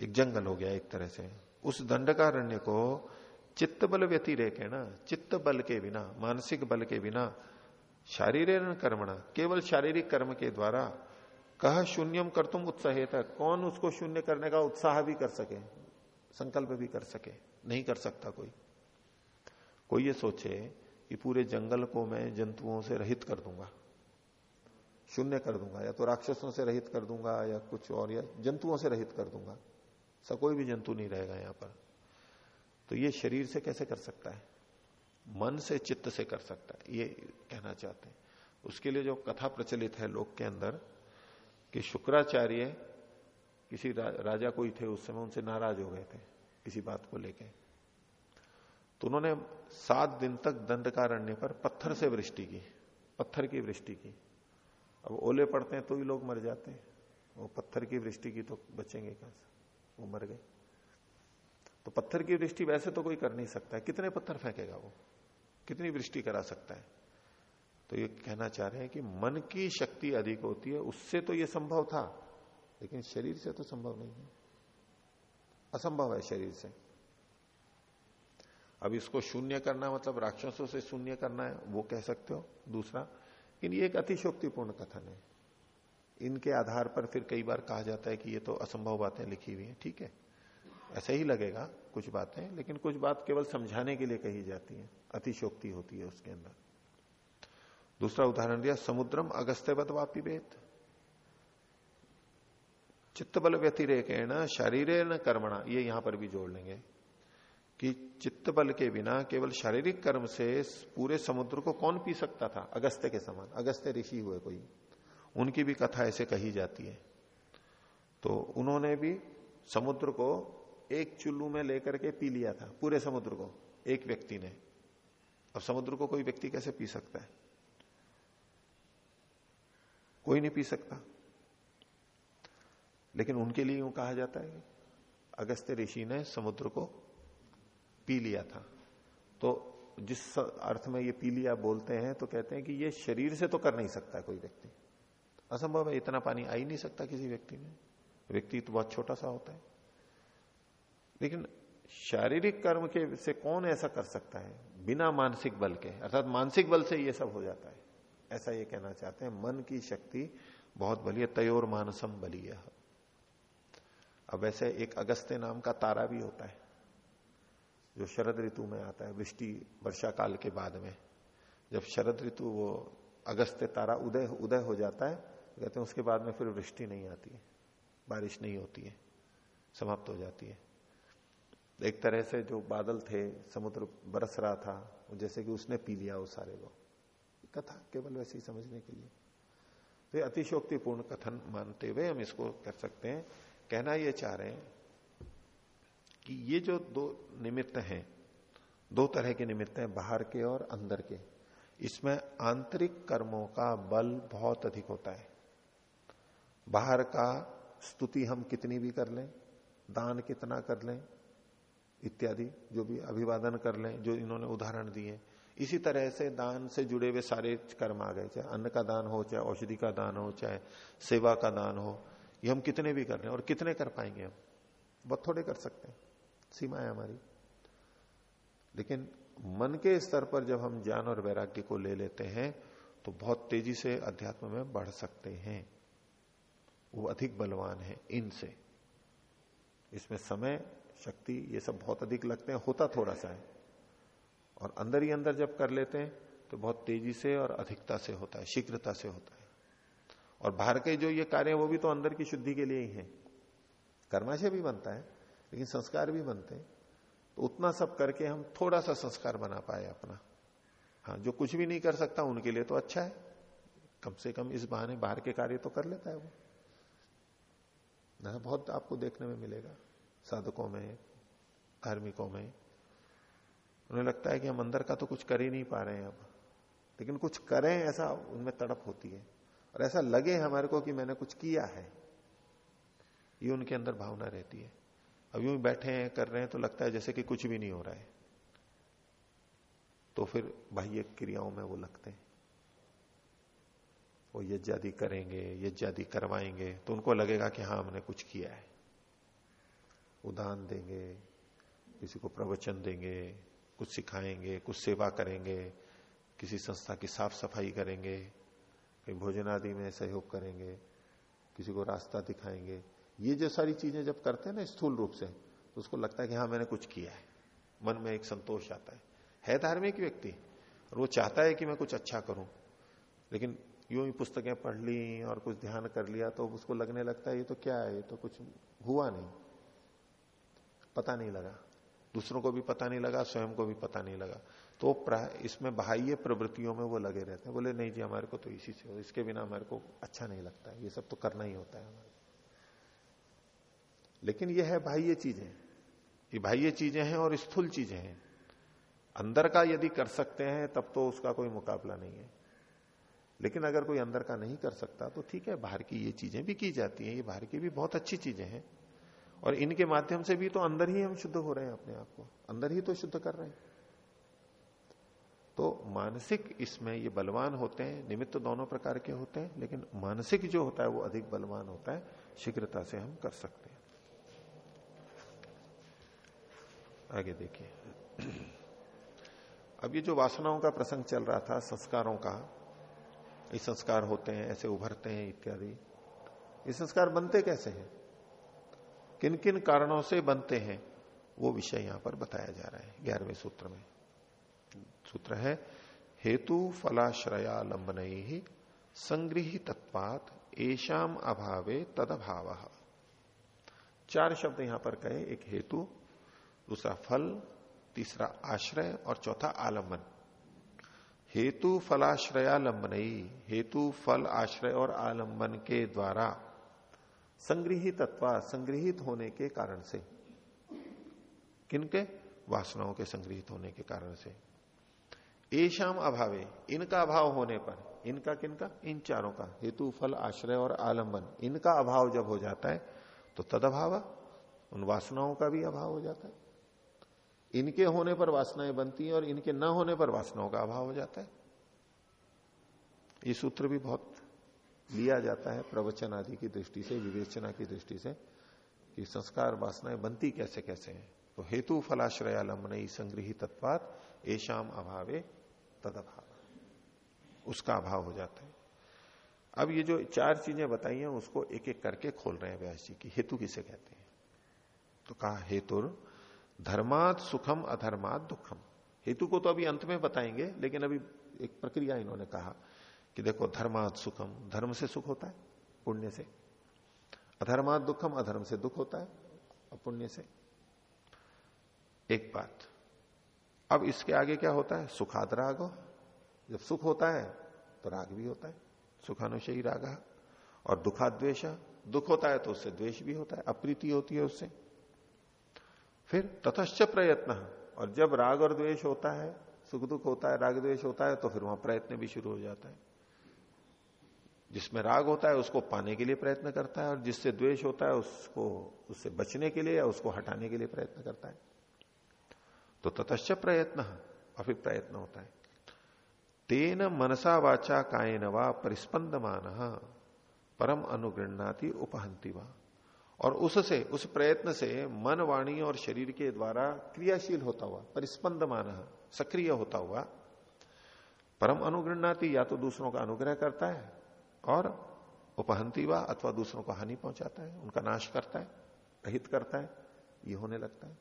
एक जंगल हो गया एक तरह से। उस दंडकारण्य को चित्त बल व्यतिरेक है ना, चित्त बल के बिना, मानसिक बल के बिना शारीरिक कर्मणा, केवल शारीरिक कर्म के द्वारा कह शून्यम कर तुम उत्साहित कौन उसको शून्य करने का उत्साह भी कर सके, संकल्प भी कर सके? नहीं कर सकता कोई। कोई ये सोचे कि पूरे जंगल को मैं जंतुओं से रहित कर दूँगा, शून्य कर दूँगा, या तो राक्षसों से रहित कर दूँगा, या कुछ और, या जंतुओं से रहित कर दूँगा। सा कोई भी जंतु नहीं रहेगा यहाँ पर। तो ये शरीर से कैसे कर सकता है? मन से, चित्त से कर सकता है। ये कहना चाहते हैं। उसके लिए जो कथा प्रचलित है लोक के अंदर कि शुक्राचार्य किसी रा, राजा कोई थे उस समय उनसे नाराज़ हो गए थे किसी बात को लेके। तो उन्होंने सात दिन तक दंडकारण्य पर पत्थर से वृष्टि की पत्थर की वृष्टि की। अब ओले पड़ते हैं तो ही लोग मर जाते हैं। वो पत्थर की वृष्टि की तो बचेंगे कहाँ वो मर गए। तो पत्थर की वृष्टि वैसे तो कोई कर नहीं सकता है। कितने पत्थर फेंकेगा वो? कितनी वृष्टि करा सकता है? तो ये कहना चाह रहे हैं कि मन की शक्ति अधिक होती है, उससे तो ये संभव था, लेकिन शरीर से तो संभव नहीं है। असंभव है शरीर से। अब इसको शून्य करना मतलब राक्षसों से शून्य करना है, वो कह सकते हो। दूसरा, लेकिन ये एक अतिशोक्तिपूर्ण कथन है। इनके आधार पर फिर कई बार कहा जाता है कि ये तो असंभव बातें लिखी हुई हैं, ठीक है। ऐसा ही लगेगा, कुछ बातें, लेकिन कुछ बात केवल समझाने के लिए कही जाती है। अतिशोक्ति होती है उसके अंदर। दूसरा उदाहरण दिया, समुद्रम अगस्त्यवत वापी वेद चित्त बल व्यतिरेकेण शरीर न कर्मणा, ये यहाँ पर भी जोड़ लेंगे कि चित्त बल के बिना केवल शारीरिक कर्म से पूरे समुद्र को कौन पी सकता था? अगस्त्य के समान, अगस्त्य ऋषि हुए कोई। उनकी भी कथा ऐसे कही जाती है। तो उन्होंने भी समुद्र को एक चुल्लू में लेकर के पी लिया था, पूरे समुद्र को, एक व्यक्ति ने। अब समुद्र को कोई व्यक्ति कैसे पी सकता है? कोई नहीं पी सकता। लेकिन उनके लिए यूँ कहा जाता है, अगस्त्य ऋषि ने समुद्र को पी लिया था। तो जिस अर्थ में ये पी लिया बोलते हैं तो कहते हैं कि ये शरीर से तो कर नहीं सकता कोई व्यक्ति। असंभव है, इतना पानी आ ही नहीं सकता किसी व्यक्ति में। व्यक्ति तो बहुत छोटा सा होता है। लेकिन शारीरिक कर्म के से कौन ऐसा कर सकता है? बिना मानसिक बल के। अर्थात मानसिक बल से ये सब हो जाता है। ऐसा ये कहना चाहते हैं, मन की शक्ति बहुत बली है, तयोर मानसम बली अब वैसे एक अगस्त्य नाम का तारा भी होता है, जो शरद ऋतु में आता है, वृष्टि, वर्षा काल के बाद में। जब शरद ऋतु वो अगस्त्य तारा उदय उदय हो जाता है, कहते हैं उसके बाद में फिर वृष्टि नहीं आती है, बारिश नहीं होती है, समाप्त हो जाती है। एक तरह से जो बादल थे, समुद्र बरस रहा था, जैसे कि उसने पी लिया उस सारे को कथा केवल वैसे ही समझने के लिए। तो अतिशोक्तिपूर्ण कथन मानते हुए हम इसको कर सकते हैं। कहना यह चाह रहे हैं कि ये जो दो निमित्त हैं, दो तरह के निमित्त हैं, बाहर के और अंदर के, इसमें आंतरिक कर्मों का बल बहुत अधिक होता है। बाहर का स्तुति हम कितनी भी कर लें, दान कितना कर लें, इत्यादि जो भी अभिवादन कर लें, जो इन्होंने उदाहरण दिए इसी तरह से दान से जुड़े हुए सारे कर्म आ गए, चाहे अन्न का दान हो, चाहे औषधि का दान हो, चाहे सेवा का दान हो, ये हम कितने भी कर रहे हैं और कितने कर पाएँगे हम? बहुत थोड़े कर सकते हैं। सीमा है हमारी। लेकिन मन के स्तर पर जब हम ज्ञान और वैराग्य को ले लेते हैं तो बहुत तेज़ी से अध्यात्म में बढ़ सकते हैं। वो अधिक बलवान है इनसे। इसमें समय, शक्ति, ये सब बहुत अधिक लगते हैं। होता थोड़ा सा है। और अंदर ही अंदर जब कर लेते हैं तो बहुत तेज़ी से और अधिकता से होता है, शीघ्रता से होता है। और बाहर के जो ये कार्य है, वो भी तो अंदर की शुद्धि के लिए ही है। कर्माशय भी बनता है, लेकिन संस्कार भी बनते हैं। तो उतना सब करके हम थोड़ा सा संस्कार बना पाए अपना। हाँ जो कुछ भी नहीं कर सकता, उनके लिए तो अच्छा है। कम से कम इस बहाने बाहर के कार्य तो कर लेता है वो। ना, बहुत आपको देखने में मिलेगा। साधकों में, धार्मिकों में उन्हें लगता है कि हम अंदर का तो कुछ कर ही नहीं पा रहे हैं अब। लेकिन कुछ करें, ऐसा उनमें तड़प होती है। और ऐसा लगे हमारे को कि मैंने कुछ किया है। ये उनके अंदर भावना रहती है। अब यूँ बैठे हैं, कर रहे हैं तो लगता है जैसे कि कुछ भी नहीं हो रहा है। तो फिर बाह्य क्रियाओं में वो लगते हैं। वो यज्ञादि करेंगे यज्ञादि करवाएँगे तो उनको लगेगा कि हाँ हमने कुछ किया है। उदान देंगे, किसी को प्रवचन देंगे कुछ सिखाएँगे, कुछ सेवा करेंगे, किसी संस्था की साफ़ सफ़ाई करेंगे, कहीं भोजन आदि में सहयोग करेंगे, किसी को रास्ता दिखाएँगे। ये जो सारी चीज़ें जब करते हैं ना स्थूल रूप से तो उसको लगता है कि हाँ मैंने कुछ किया है। मन में एक संतोष आता है। है धार्मिक व्यक्ति, और वो चाहता है कि मैं कुछ अच्छा करूँ, लेकिन यूँ ही पुस्तकें पढ़ ली और कुछ ध्यान कर लिया तो उसको लगने लगता है, ये तो क्या है? ये तो कुछ हुआ नहीं। पता नहीं लगा। दूसरों को भी पता नहीं लगा, स्वयं को भी पता नहीं लगा। तो इसमें बाह्य प्रवृत्तियों में वो लगे रहते हैं। बोले, नहीं जी, हमारे को तो इसी से हो, इसके बिना हमारे को अच्छा नहीं लगता ये सब तो करना ही होता है हमारे लेकिन यह है बाह्य चीज़ें। ये बाह्य चीज़ें हैं और स्थूल चीज़ें हैं। अंदर का यदि कर सकते हैं, तब तो उसका कोई मुकाबला नहीं है। लेकिन अगर कोई अंदर का नहीं कर सकता तो ठीक है, बाहर की ये चीज़ें भी की जाती हैं। ये बाहर की भी बहुत अच्छी चीज़ें हैं। और इनके माध्यम से भी तो अंदर ही हम शुद्ध हो रहे हैं अपने आप को। अंदर ही तो शुद्ध कर रहे हैं। तो मानसिक इसमें ये बलवान होते हैं, निमित्त तो दोनों प्रकार के होते हैं, लेकिन मानसिक जो होता है वो अधिक बलवान होता है, शीघ्रता से हम कर सकते हैं। आगे देखिए। अब ये जो वासनाओं का प्रसंग चल रहा था, संस्कारों का, ये संस्कार होते हैं, ऐसे उभरते हैं इत्यादि। ये संस्कार बनते कैसे हैं? किन किन कारणों से बनते हैं, वो विषय यहाँ पर बताया जा रहा है, ग्यारहवें सूत्र में। सूत्र है, हेतु फलाश्रयालंबन ही संग्रही तत्पात एशाम अभावे तद अभाव चार शब्द यहाँ पर कहे, एक हेतु, दूसरा फल, तीसरा आश्रय और चौथा आलंबन हेतु फलाश्रयालंबन हेतु फल, आश्रय और आलंबन के द्वारा संग्रहित संग्रहित होने के कारण से। किनके? वासनाओं के संग्रहित होने के कारण से। एशाम अभावे, इनका अभाव होने पर, इनका किनका? इन चारों का, हेतु, फल, आश्रय और आलंबन। इनका अभाव जब हो जाता है तो तद अभाव उन वासनाओं का भी अभाव हो जाता है। इनके होने पर वासनाएँ बनती हैं और इनके न होने पर वासनाओं का अभाव हो जाता है। ये सूत्र भी बहुत लिया जाता है प्रवचन आदि की दृष्टि से, विवेचना की दृष्टि से, कि संस्कार वासनाएँ बनती कैसे कैसे हैं। तो हेतु फलाश्रयालंबन संग्रहित तत्वात एशाम अभावे तद अभाव उसका अभाव हो जाता है। अब ये जो चार चीज़ें बताई हैं, उसको एक एक करके खोल रहे हैं व्यास जी की। हेतु किसे कहते हैं? तो कहा हेतु धर्मात सुखम, अधर्मात दुखम। हेतु को तो अभी अंत में बताएँगे, लेकिन अभी एक प्रक्रिया इन्होंने कहा। कि देखो धर्मात सुखम, धर्म से सुख होता है, पुण्य से। अधर्मात दुखम, अधर्म से दुख होता है पुण्य से। एक बात, अब इसके आगे क्या होता है? सुखाद राग। जब सुख होता है तो राग भी होता है सुखानुशयी राग और दुखाद्वेश दुख होता है तो उससे द्वेष भी होता है, अप्रीति होती है उससे। फिर तथश्च प्रयत्न, और जब राग और द्वेष होता है, सुख दुख होता है, राग द्वेष होता है तो फिर वहाँ प्रयत्न भी शुरू हो जाता है। जिसमें राग होता है, उसको पाने के लिए प्रयत्न करता है, और जिससे द्वेष होता है, उसको, उससे बचने के लिए या उसको हटाने के लिए प्रयत्न करता है। तो ततश्च प्रयत्न और फिर प्रयत्न होता है। तेन मनसा वाचा कायन व परिस्पंदमान, परम अनुगृणाति उपहंती वा। और उससे, उस प्रयत्न से मन, वाणी और शरीर के द्वारा क्रियाशील होता हुआ, परिस्पंदमान, सक्रिय होता हुआ, परम अनुगृणाति या तो दूसरों का अनुग्रह करता है और उपहंती वा अथवा दूसरों को हानि पहुंचाता है, उनका नाश करता है, रहित करता है, ये होने लगता है।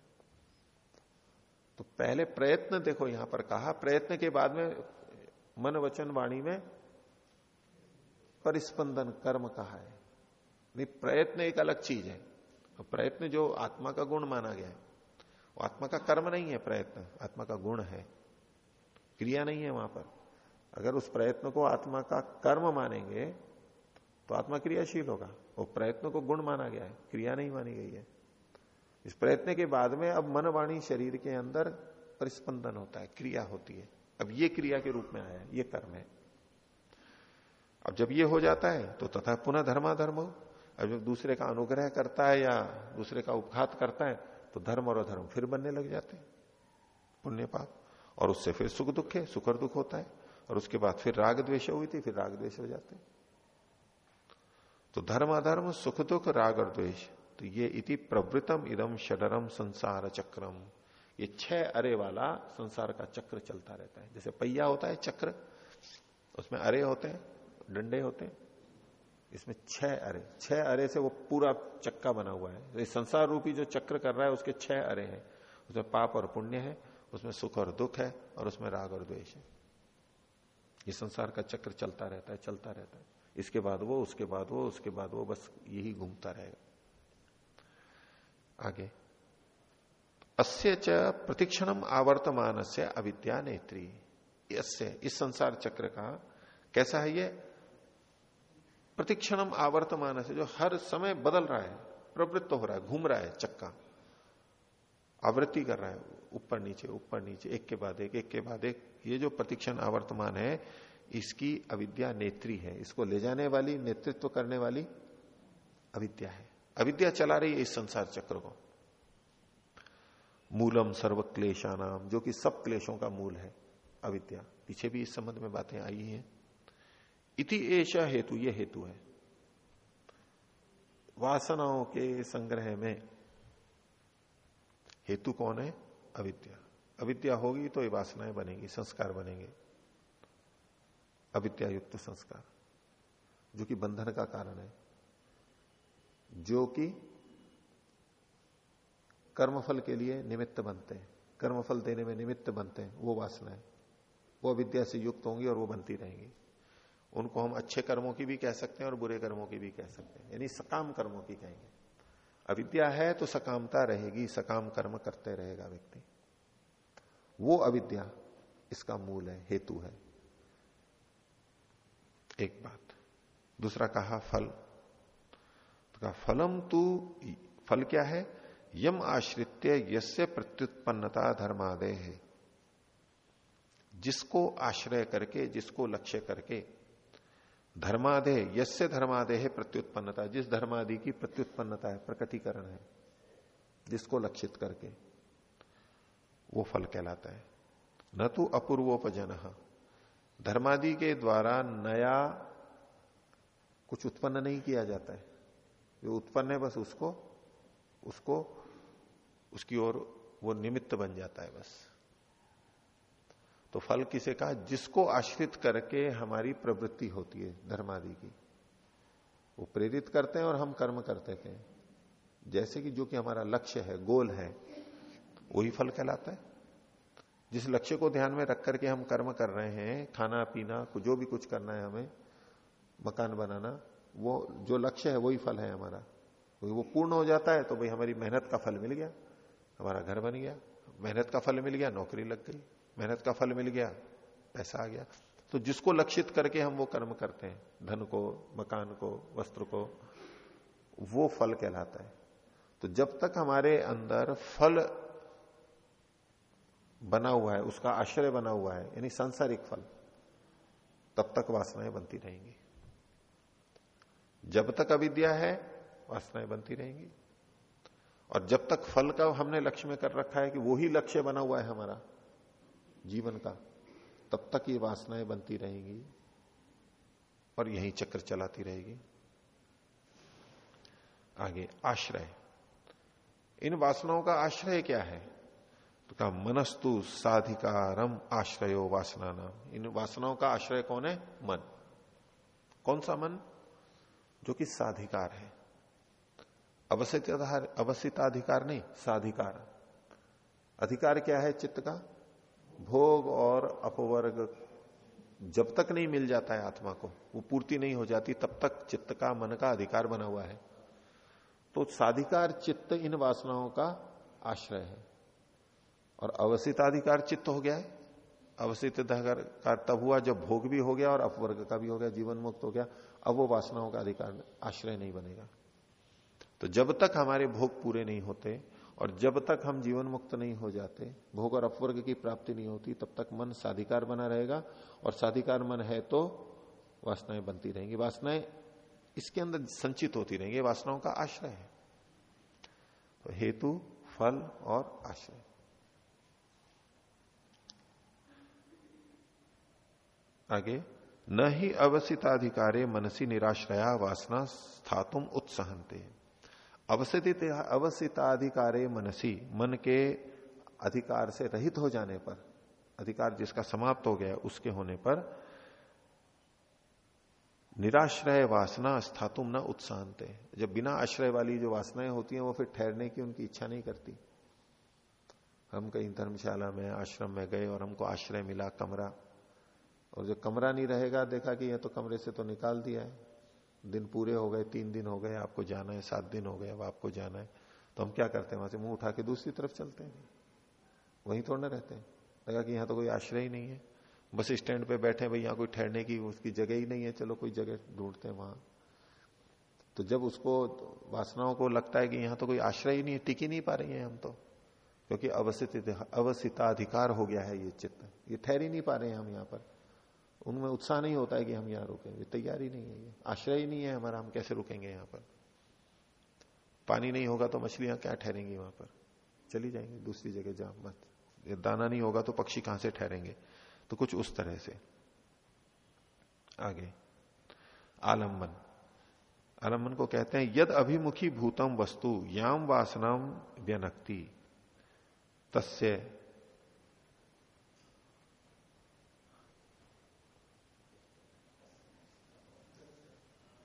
तो पहले प्रयत्न देखो यहाँ पर कहा, प्रयत्न के बाद में मन वचन वाणी में परिस्पंदन कर्म कहा है। नहीं, प्रयत्न एक अलग चीज़ है। प्रयत्न जो आत्मा का गुण माना गया है, वो आत्मा का कर्म नहीं है प्रयत्न, आत्मा का गुण है, क्रिया नहीं है वहाँ पर। अगर उस प्रयत्न को आत्मा का कर्म मानेंगे तो आत्मा क्रियाशील होगा। वो प्रयत्न को गुण माना गया है, क्रिया नहीं मानी गई है। इस प्रयत्न के बाद में अब मन वाणी शरीर के अंदर परिस्पंदन होता है, क्रिया होती है। अब ये क्रिया के रूप में आया ये कर्म है। अब जब ये हो जाता है तो तथा पुनः धर्माधर्म अब जब दूसरे का अनुग्रह करता है या दूसरे का उपघात करता है तो धर्म और अधर्म फिर बनने लग जाते हैं, पुण्य पाप। और उससे फिर सुख दुख है, सुख और दुख होता है। और उसके बाद फिर राग द्वेष हुई थी, फिर राग द्वेष हो जाते तो धर्म अधर्म सुख दुख, राग और द्वेष तो ये इति प्रवृतम इदम षडरम संसार चक्रम। ये छह अरे वाला संसार का चक्र चलता रहता है। जैसे पहिया होता है चक्र, उसमें अरे होते हैं, डंडे होते हैं। इसमें छह अरे छह अरे से वो पूरा चक्का बना हुआ है। तो संसार रूपी जो चक्र कर रहा है, उसके छह अरे हैं। उसमें पाप और पुण्य है, उसमें सुख और दुख है, और उसमें राग और द्वेष है। ये संसार का चक्र चलता रहता है, चलता रहता है। इसके बाद वो, उसके बाद वो, उसके बाद वो, बस यही घूमता रहेगा। आगे। अस्य च प्रतिक्षणम आवर्तमान से अविद्या नेत्री। अस्य इस संसार चक्र का कैसा है ये? प्रतिक्षणम आवर्तमान से जो हर समय बदल रहा है, प्रवृत्त हो रहा है, घूम रहा है चक्का। आवृत्ति कर रहा है, ऊपर नीचे ऊपर नीचे, एक के बाद एक एक के बाद एक। ये जो प्रतिक्षण आवर्तमान है, इसकी अविद्या नेत्री है। इसको ले जाने वाली, नेतृत्व करने वाली अविद्या है। अविद्या चला रही है इस संसार चक्र को। मूलम सर्व क्लेशानाम जो कि सब क्लेशों का मूल है, अविद्या। पीछे भी इस संबंध में बातें आई हैं। इति ऐसा हेतु, ये हेतु है। वासनाओं के संग्रह में हेतु कौन है? अविद्या। अविद्या होगी तो ये वासनाएँ बनेगी, संस्कार बनेंगे। अविद्या युक्त संस्कार, जो कि बंधन का कारण है, जो कि कर्मफल के लिए निमित्त बनते हैं। कर्मफल देने में निमित्त बनते हैं, वो वासनाएँ। वो अविद्या से युक्त होंगी और वो बनती रहेंगी। उनको हम अच्छे कर्मों की भी कह सकते हैं और बुरे कर्मों की भी कह सकते हैं। यानी सकाम कर्मों की कहेंगे। अविद्या है तो सकामता रहेगी, सकाम कर्म करते रहेगा व्यक्ति। वो अविद्या, इसका मूल है, हेतु है। एक बात। दूसरा कहा, फल। तो कहा, फलम तू, फल क्या है? यम आश्रित्य यस्य प्रत्युत्पन्नता धर्मादय है जिसको आश्रय करके, जिसको लक्ष्य करके धर्मादय यस्य धर्मादय है प्रत्युत्पन्नता, जिस धर्मादि की प्रत्युत्पन्नता है, प्रकटीकरण है, जिसको लक्षित करके वो फल कहलाता है। न तो अपूर्वोपजन। धर्मादि के द्वारा नया कुछ उत्पन्न नहीं किया जाता है। जो उत्पन्न है, बस उसको उसको, उसकी ओर वो निमित्त बन जाता है, बस। तो फल किसे कहा? जिसको आश्रित करके हमारी प्रवृत्ति होती है, धर्मादि की। वो प्रेरित करते हैं और हम कर्म करते थे जैसे कि जो कि हमारा लक्ष्य है, गोल है वही फल कहलाता है। जिस लक्ष्य को ध्यान में रख करके हम कर्म कर रहे हैं, खाना, पीना जो भी कुछ करना है हमें, मकान बनाना, वो, जो लक्ष्य है वही फल है हमारा। वो पूर्ण हो जाता है तो भाई हमारी मेहनत का फल मिल गया, हमारा घर बन गया, मेहनत का फल मिल गया, नौकरी लग गई। मेहनत का फल मिल गया, पैसा आ गया। तो जिसको लक्षित करके हम वो कर्म करते हैं, धन को, मकान को, वस्त्र को, वो फल कहलाता है। तो जब तक हमारे अंदर फल बना हुआ है, उसका आश्रय बना हुआ है, यानी सांसारिक फल, तब तक वासनाएँ बनती रहेंगी। जब तक अविद्या है, वासनाएँ बनती रहेंगी। और जब तक फल का हमने लक्ष्य में कर रखा है कि वो ही लक्ष्य बना हुआ है हमारा जीवन का, तब तक ये वासनाएँ बनती रहेंगी और यही चक्र चलाती रहेगी। आगे, आश्रय। इन वासनाओं का आश्रय क्या है? तो कहा, मनस्तु साधिकारम आश्रयो वासना नाम इन वासनाओं का आश्रय कौन है? मन। कौन सा मन? जो कि साधिकार है। अवसित अवसिताधिकार नहीं, साधिकार। अधिकार क्या है चित्त का? भोग और अपवर्ग जब तक नहीं मिल जाता है आत्मा को, वो पूर्ति नहीं हो जाती, तब तक चित्त का, मन का अधिकार बना हुआ है। तो साधिकार चित्त इन वासनाओं का आश्रय है। और अवसिताधिकार चित्त हो गया है। अवसित अधिकार तब हुआ जब भोग भी हो गया और अपवर्ग का भी हो गया, जीवन मुक्त हो गया। अब वो वासनाओं का अधिकार आश्रय नहीं बनेगा। तो जब तक हमारे भोग पूरे नहीं होते और जब तक हम जीवन मुक्त नहीं हो जाते, भोग और अपवर्ग की प्राप्ति नहीं होती, तब तक मन साधिकार बना रहेगा। और साधिकार मन है तो वासनाएँ बनती रहेंगी। वासनाएँ इसके अंदर संचित होती रहेंगी। वासनाओं का आश्रय है। तो हेतु, फल और आश्रय। आगे, न ही अवसिताधिकारे मनसी निराश्रया वासना स्थातुम उत्सहनते। अवसित अवसिताधिकारे मनसी, मन के अधिकार से रहित हो जाने पर, अधिकार जिसका समाप्त हो गया उसके होने पर, निराश्रय वासना स्थातुम न उत्साहते जब बिना आश्रय वाली जो वासनाएँ होती हैं, वो फिर ठहरने की उनकी इच्छा नहीं करती। हम कहीं धर्मशाला में, आश्रम में गए और हमको आश्रय मिला कमरा, और जो कमरा नहीं रहेगा, देखा कि यह तो कमरे से तो निकाल दिया है। दिन पूरे हो गए, तीन दिन हो गए, आपको जाना है, सात दिन हो गए, अब आपको जाना है। तो हम क्या करते हैं? वहाँ से मुँह उठा के दूसरी तरफ़ चलते हैं। वहीं थोड़ा ना रहते हैं। लगा कि यहाँ तो कोई आश्रय ही नहीं है। बस स्टैंड पे बैठे भाई यहाँ कोई ठहरने की उसकी जगह ही नहीं है। चलो कोई जगह ढूंढते हैं वहाँ। तो जब उसको वासनाओं को लगता है कि यहाँ तो कोई आश्रय ही नहीं है, टिक नहीं पा रही है हम तो। क्योंकि अवसित अवसिताधिकार हो गया है ये चित्त। ये ठहर ही नहीं पा रहे हैं हम यहाँ पर। उनमें उत्साह नहीं होता है कि हम यहाँ रुकेंगे तैयारी नहीं है, ये आश्रय ही नहीं है हमारा, हम कैसे रुकेंगे यहाँ पर? पानी नहीं होगा तो मछलियाँ क्या ठहरेंगी वहाँ पर? चली जाएँगी, दूसरी जगह जा मत। दाना नहीं होगा तो पक्षी कहाँ से ठहरेंगे? तो कुछ उस तरह से। आगे। आलंबन। आलंबन को कहते हैं, यद अभिमुखी भूतम वस्तु, याम वासनाम व्यनक्ति, तस्य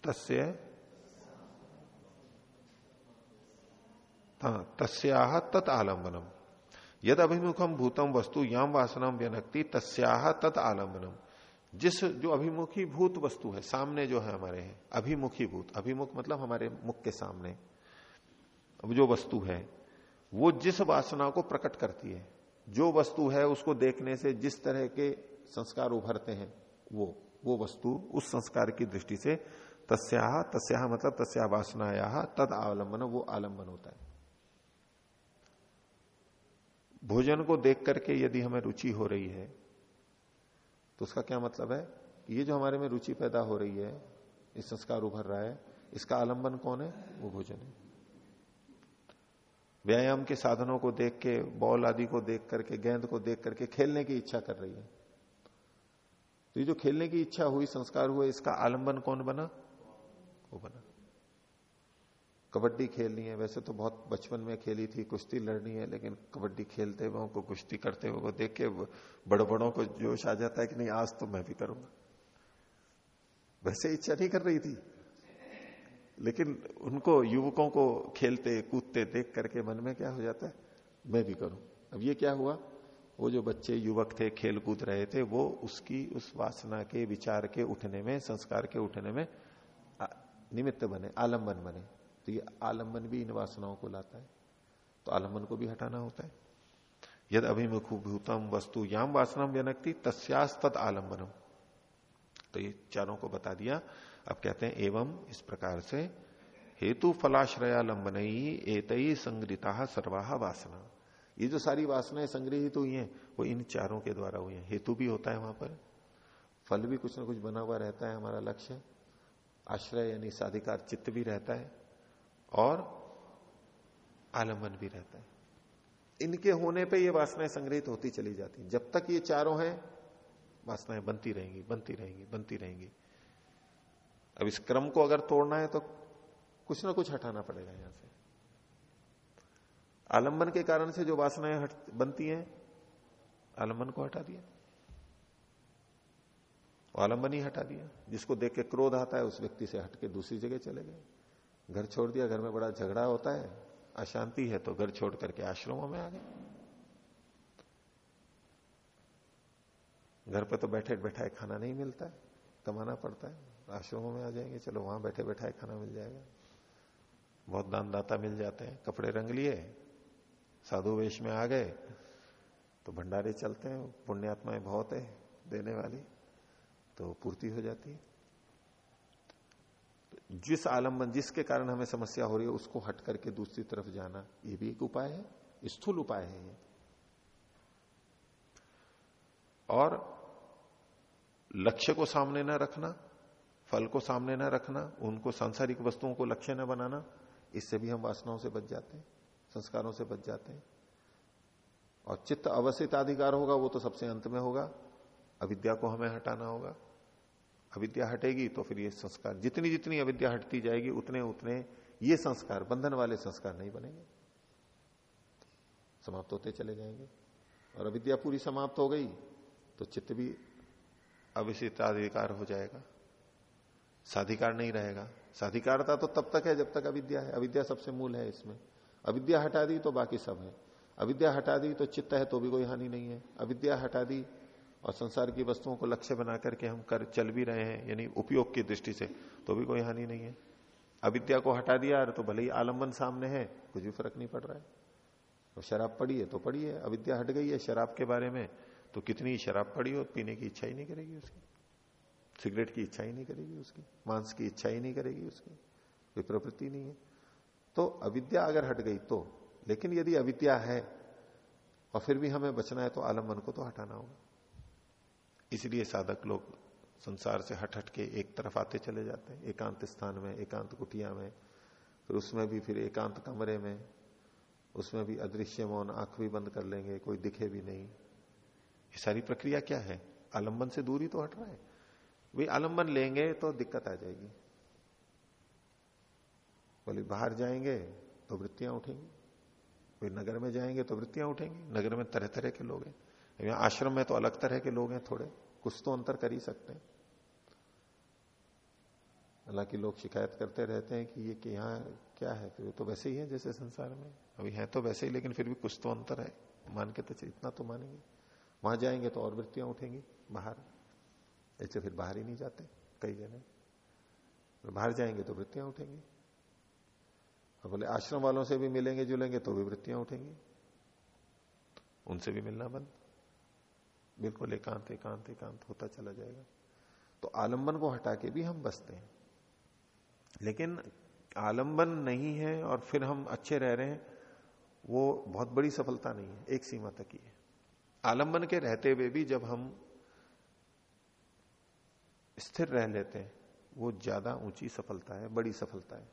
तस्य तस्याह तत् आलंबनम यद अभिमुखम भूतम वस्तु याम वासनाम व्यनक्ति तस्याह तत् आलंबनम जिस, जो अभिमुखी भूत वस्तु है, सामने जो है हमारे है, अभिमुखी भूत। अभिमुख मतलब हमारे मुख के सामने। अब जो वस्तु है, वो जिस वासना को प्रकट करती है, जो वस्तु है उसको देखने से जिस तरह के संस्कार उभरते हैं, वो वो वस्तु उस संस्कार की दृष्टि से तस्या तस्या मतलब तस्या वासनाया तद आलंबन वो आलंबन होता है। भोजन को देख करके यदि हमें रुचि हो रही है तो उसका क्या मतलब है? ये जो हमारे में रुचि पैदा हो रही है, इस संस्कार उभर रहा है, इसका आलंबन कौन है? वो भोजन है। व्यायाम के साधनों को देख के, बॉल आदि को देख करके, गेंद को देख करके खेलने की इच्छा कर रही है। तो ये जो खेलने की इच्छा हुई, संस्कार हुए इसका आलंबन कौन बना? वो बना कबड्डी खेलनी है। वैसे तो बहुत बचपन में खेली थी, कुश्ती लड़नी है, लेकिन कबड्डी खेलते हुए को कुश्ती करते हुए देख के बड़े बड़ों को जोश आ जाता है कि नहीं, आज तो मैं भी करूँगा। वैसे इच्छा नहीं कर रही थी। लेकिन उनको, युवकों को खेलते, कूदते देख करके मन में क्या हो जाता है? मैं भी करूँ। अब ये क्या हुआ? वो जो बच्चे, युवक थे, खेल कूद रहे थे, वो उसकी, उस वासना के, विचार के उठने में, संस्कार के उठने में निमित्त बने आलंबन बने। तो ये आलंबन भी इन वासनाओं को लाता है। तो आलंबन को भी हटाना होता है। यद अभिमुख भूतम वस्तु याम वासना व्यनक्ति तस्यास तद आलम्बनम। तो ये चारों को बता दिया। अब कहते हैं, एवं इस प्रकार से हेतु फलाश्रयालंबन एत संग्रहिता सर्वाह वासना। ये जो सारी वासनाएँ संग्रहित हुई हैं, वो इन चारों के द्वारा हुई हैं। हेतु भी होता है वहाँ पर। फल भी कुछ ना कुछ बना हुआ रहता है हमारा लक्ष्य। आश्रय यानी साधिकार चित्त भी रहता है और आलंबन भी रहता है। इनके होने पे ये वासनाएँ संग्रहित होती चली जाती जब तक ये चारों हैं, वासनाएँ बनती रहेंगी बनती रहेंगी बनती रहेंगी। अब इस क्रम को अगर तोड़ना है तो कुछ ना कुछ हटाना पड़ेगा यहाँ से। आलंबन के कारण से जो वासनाएँ बनती हैं आलंबन को हटा दिया। आलंबन ही हटा दिया। जिसको देख के क्रोध आता है, उस व्यक्ति से हटके दूसरी जगह चले गए। घर छोड़ दिया। घर में बड़ा झगड़ा होता है, अशांति है तो घर छोड़ करके आश्रमों में आ गए। घर पे तो बैठे बैठाए खाना नहीं मिलता है, कमाना पड़ता है। आश्रमों में आ जाएँगे, चलो वहाँ बैठे बैठाए खाना मिल जाएगा। बहुत दानदाता मिल जाते हैं। कपड़े रंग लिए साधु वेश में आ गए तो भंडारे चलते हैं। पुण्यात्माएँ बहुत है, देने वाली। तो पूर्ति हो जाती है। जिस आलंबन, जिसके कारण हमें समस्या हो रही है, उसको हट करके दूसरी तरफ़ जाना, ये भी एक उपाय है। स्थूल उपाय है ये। और लक्ष्य को सामने न रखना, फल को सामने न रखना, उनको सांसारिक वस्तुओं को लक्ष्य न बनाना, इससे भी हम वासनाओं से बच जाते हैं, संस्कारों से बच जाते हैं। और चित्त अवस्थित अधिकार होगा, वो तो सबसे अंत में होगा। अविद्या को हमें हटाना होगा। अविद्या हटेगी तो फिर ये संस्कार जितनी जितनी अविद्या हटती जाएगी, उतने उतने ये संस्कार, बंधन वाले संस्कार नहीं बनेंगे। समाप्त होते चले जाएँगे। और अविद्या पूरी समाप्त हो गई तो चित्त भी अविशिताधिकार हो जाएगा। साधिकार नहीं रहेगा। साधिकारता तो तब तक है जब तक अविद्या है। अविद्या सबसे मूल है इसमें। अविद्या हटा दी तो बाकी सब है। अविद्या हटा दी तो चित्त है तो भी कोई हानि नहीं है। अविद्या हटा दी और संसार की वस्तुओं को लक्ष्य बना करके हम कर चल भी रहे हैं, यानी उपयोग की दृष्टि से तो भी कोई हानि नहीं है। अविद्या को हटा दिया तो भले ही आलंबन सामने है, कुछ भी फ़र्क नहीं पड़ रहा है। तो शराब पड़ी है तो पड़ी है, अविद्या हट गई है शराब के बारे में तो कितनी शराब पड़ी हो, पीने की इच्छा ही नहीं करेगी उसकी। सिगरेट की इच्छा ही नहीं करेगी उसकी, मांस की इच्छा ही नहीं करेगी उसकी, कोई प्रवृत्ति नहीं है। तो अविद्या अगर हट गई तो लेकिन यदि अविद्या है, और फिर भी हमें बचना है तो आलंबन को तो हटाना होगा। इसलिए साधक लोग संसार से हट हट के एक तरफ़ आते चले जाते हैं, एकांत स्थान में, एकांत कुटिया में, फिर उसमें भी, फिर एकांत कमरे में, उसमें भी अदृश्य मौन, आँख भी बंद कर लेंगे, कोई दिखे भी नहीं। ये सारी प्रक्रिया क्या है? आलंबन से दूरी तो हट रहा है। भाई आलंबन लेंगे तो दिक्कत आ जाएगी। बोले, बाहर जाएँगे तो वृत्तियाँ उठेंगी। फिर नगर में जाएँगे तो वृत्तियाँ उठेंगी। नगर में तरह तरह के लोग हैं। आश्रम में तो अलग तरह के लोग हैं थोड़े। कुछ तो अंतर कर ही सकते हैं। हालाँकि लोग शिकायत करते रहते हैं कि ये कि यहाँ क्या है? फिर तो वैसे ही है जैसे संसार में। अभी है तो वैसे ही, लेकिन फिर भी कुछ तो अंतर है। मान के तो इतना तो मानेंगे। वहाँ जाएँगे तो और वृत्तियाँ उठेंगी बाहर। ऐसे फिर बाहर ही नहीं जाते, कई जने बाहर जाएँगे तो वृत्तियाँ उठेंगी। और बोले, आश्रम वालों से भी मिलेंगे, जुलेंगे तो भी वृत्तियाँ उठेंगी। उनसे भी मिलना बंद। बिल्कुल एकांत एकांत एकांत होता चला जाएगा। तो आलंबन को हटा के भी हम बसते हैं। लेकिन आलंबन नहीं है और फिर हम अच्छे रह रहे हैं, वो बहुत बड़ी सफलता नहीं है, एक सीमा तक ही है। आलंबन के रहते हुए भी जब हम स्थिर रह लेते हैं, वो ज़्यादा ऊँची सफलता है, बड़ी सफलता है।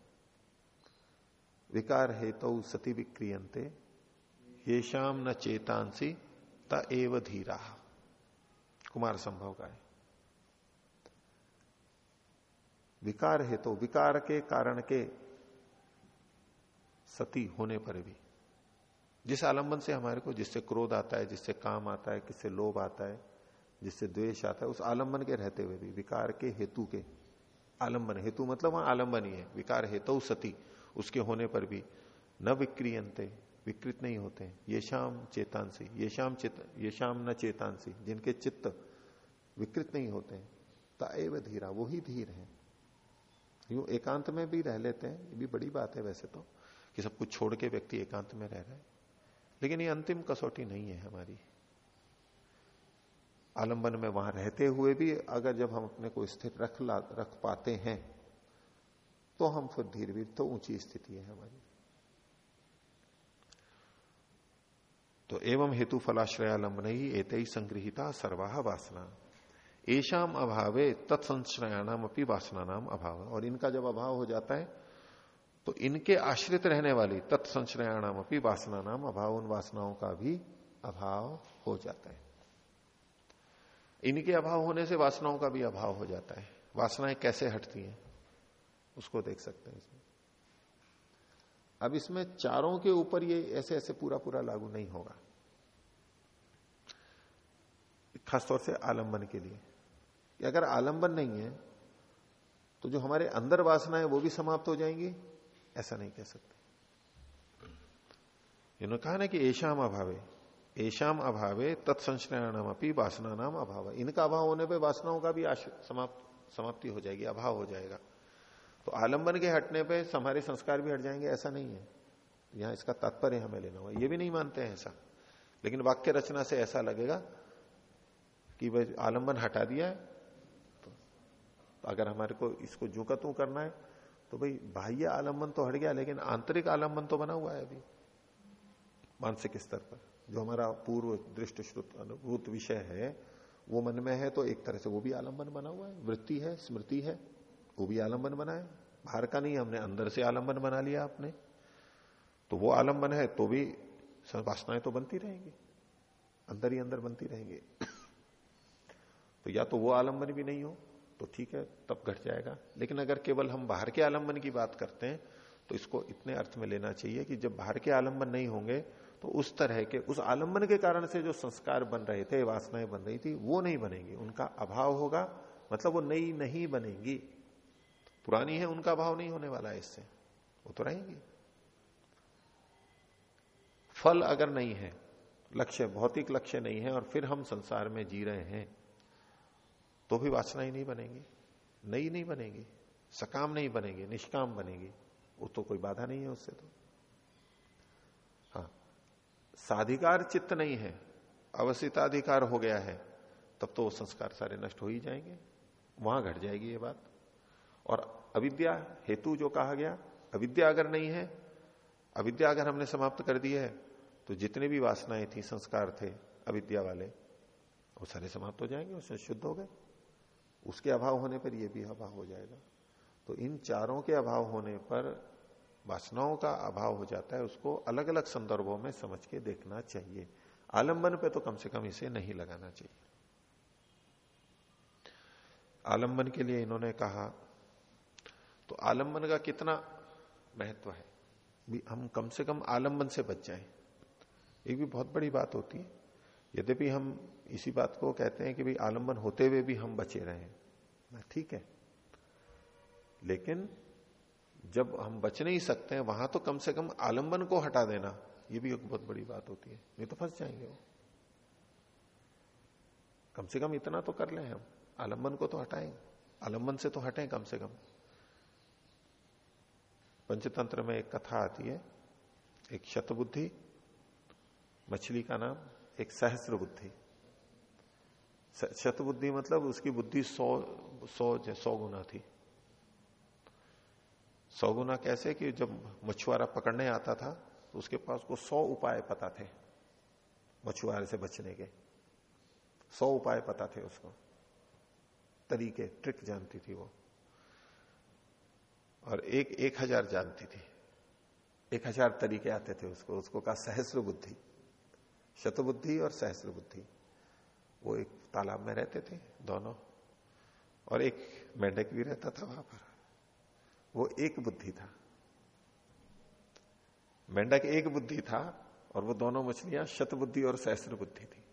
विकार हेतु तो सती विक्रियंते ये शाम न चेतांसी त एव धीरा। कुमार संभव का है। विकार है तो विकार के कारण के सती होने पर भी। जिस आलंबन से हमारे को जिससे क्रोध आता है, जिससे काम आता है, किससे लोभ आता है, जिससे द्वेष आता है, उस आलंबन के रहते हुए भी, विकार के हेतु के आलंबन। हेतु मतलब वहाँ आलंबन ही है। विकार हेतु सती, उसके होने पर भी न विक्रियंते विकृत नहीं होते ये शाम चेतांसी, ये शाम चित, ये शाम न चेतांसी, जिनके चित्त विकृत नहीं होते ताएव धीरा, वो ही धीर है। यूँ एकांत में भी रह लेते हैं, ये भी बड़ी बात है वैसे तो कि सब कुछ छोड़ के व्यक्ति एकांत में रह रहा है। लेकिन ये अंतिम कसौटी नहीं है हमारी। आलंबन में वहाँ रहते हुए भी अगर जब हम अपने को स्थिर रख रख पाते हैं तो हम फिर धीरे धीरे तो ऊँची स्थिति है हमारी। तो एवं हेतु फलाश्रयालंबन ही एत ही संग्रहिता सर्वाह वासना। एशाम अभावे तत्संश्रयाणाम अपनी वासना नाम अभाव। और इनका जब अभाव हो जाता है तो इनके आश्रित रहने वाली तत्संश्रयाणाम अपनी वासना नाम अभाव, उन वासनाओं का भी अभाव हो जाता है। इनके अभाव होने से वासनाओं का भी अभाव हो जाता है। वासनाएँ कैसे हटती हैं, उसको देख सकते हैं इसमें। अब इसमें चारों के ऊपर ये ऐसे ऐसे पूरा पूरा लागू नहीं होगा। खासतौर से आलंबन के लिए। कि अगर आलंबन नहीं है तो जो हमारे अंदर वासना है वो भी समाप्त हो जाएँगी। ऐसा नहीं कह सकते। इन्होंने कहा ना कि ऐशाम अभावे। ऐशाम अभावे तत्संश्रयाणाम अपनी वासना नाम अभाव। इनका अभाव होने पे वासनाओं का भी समाप्त समाप्ति हो जाएगी, अभाव हो जाएगा। तो आलंबन के हटने पे हमारे संस्कार भी हट जाएँगे, ऐसा नहीं है। यहाँ इसका तात्पर्य हमें लेना होगा ये भी नहीं मानते हैं ऐसा। लेकिन वाक्य रचना से ऐसा लगेगा कि भाई आलंबन हटा दिया है तो अगर हमारे को इसको जू का तू करना है तो भाई बाह्य आलंबन तो हट गया, लेकिन आंतरिक आलंबन तो बना हुआ है अभी, मानसिक स्तर पर। जो हमारा पूर्व दृष्ट श्रुत अनुभूत विषय है, वो मन में है तो एक तरह से वो भी आलंबन बना हुआ है। वृत्ति है, स्मृति है, वो भी आलंबन बना है। बाहर का नहीं, हमने अंदर से आलंबन बना लिया आपने। तो वो आलंबन है तो भी वासनाएँ तो बनती रहेंगी। अंदर ही अंदर बनती रहेंगी। तो या तो वो आलंबन भी नहीं हो तो ठीक है, तब घट जाएगा। लेकिन अगर केवल हम बाहर के आलंबन की बात करते हैं तो इसको इतने अर्थ में लेना चाहिए कि जब बाहर के आलंबन नहीं होंगे तो उस तरह के, उस आलंबन के कारण से जो संस्कार बन रहे थे, वासनाएँ बन रही थी, वो नहीं बनेंगी। उनका अभाव होगा मतलब वो नई नहीं बनेंगी। पुरानी है, उनका भाव नहीं होने वाला है इससे। वो तो रहेंगी। फल अगर नहीं है, लक्ष्य, भौतिक लक्ष्य नहीं है और फिर हम संसार में जी रहे हैं तो भी वासना ही नहीं बनेगी। नई नहीं बनेगी। सकाम नहीं बनेगी, निष्काम बनेगी। वो तो कोई बाधा नहीं है उससे तो। हाँ। साधिकार चित्त नहीं है। अवसिताधिकार हो गया है, तब तो वो संस्कार सारे नष्ट हो ही जाएँगे। वहाँ घट जाएगी ये बात। और अविद्या हेतु जो कहा गया, अविद्या अगर नहीं है, अविद्या अगर हमने समाप्त कर दी है तो जितने भी वासनाएँ थी, संस्कार थे, अविद्या वाले, वो सारे समाप्त हो जाएँगे, उससे शुद्ध हो गए। उसके अभाव होने पर यह भी अभाव हो जाएगा। तो इन चारों के अभाव होने पर वासनाओं का अभाव हो जाता है, उसको अलग अलग संदर्भों में समझ के देखना चाहिए। आलंबन पे तो कम से कम इसे नहीं लगाना चाहिए। आलंबन के लिए इन्होंने कहा तो आलंबन का कितना महत्व है? भी हम कम से कम आलंबन से बच जाएँ। ये भी बहुत बड़ी बात होती है। यद्यपि हम इसी बात को कहते हैं कि भाई आलंबन होते हुए भी हम बचे रहे। ठीक है। लेकिन जब हम बच नहीं सकते हैं, वहाँ तो कम से कम आलंबन को हटा देना, ये भी एक बहुत बड़ी बात होती है। नहीं तो फंस जाएँगे वो। कम से कम इतना तो कर ले हम। आलंबन को तो हटाएँ। आलंबन से तो हटें कम से कम। पंचतंत्र में एक कथा आती है, एक शतबुद्धि, मछली का नाम, एक सहस्र बुद्धि शतबुद्धि मतलब उसकी बुद्धि सौ सौ सौ गुना थी। सौ गुना कैसे कि जब मछुआरा पकड़ने आता था तो उसके पास को सौ उपाय पता थे, मछुआरे से बचने के। सौ उपाय पता थे उसको। तरीके, ट्रिक जानती थी वो। और एक एक हज़ार जानती थी। एक हज़ार तरीके आते थे उसको। उसको कहा सहस्र बुद्धि। शतबुद्धि और सहस्र बुद्धि। वो एक तालाब में रहते थे दोनों। और एक मेंढक भी रहता था वहाँ पर। वो एक बुद्धि था। मेंढक एक बुद्धि था और वो दोनों मछलियाँ शतबुद्धि और सहस्र बुद्धि थी।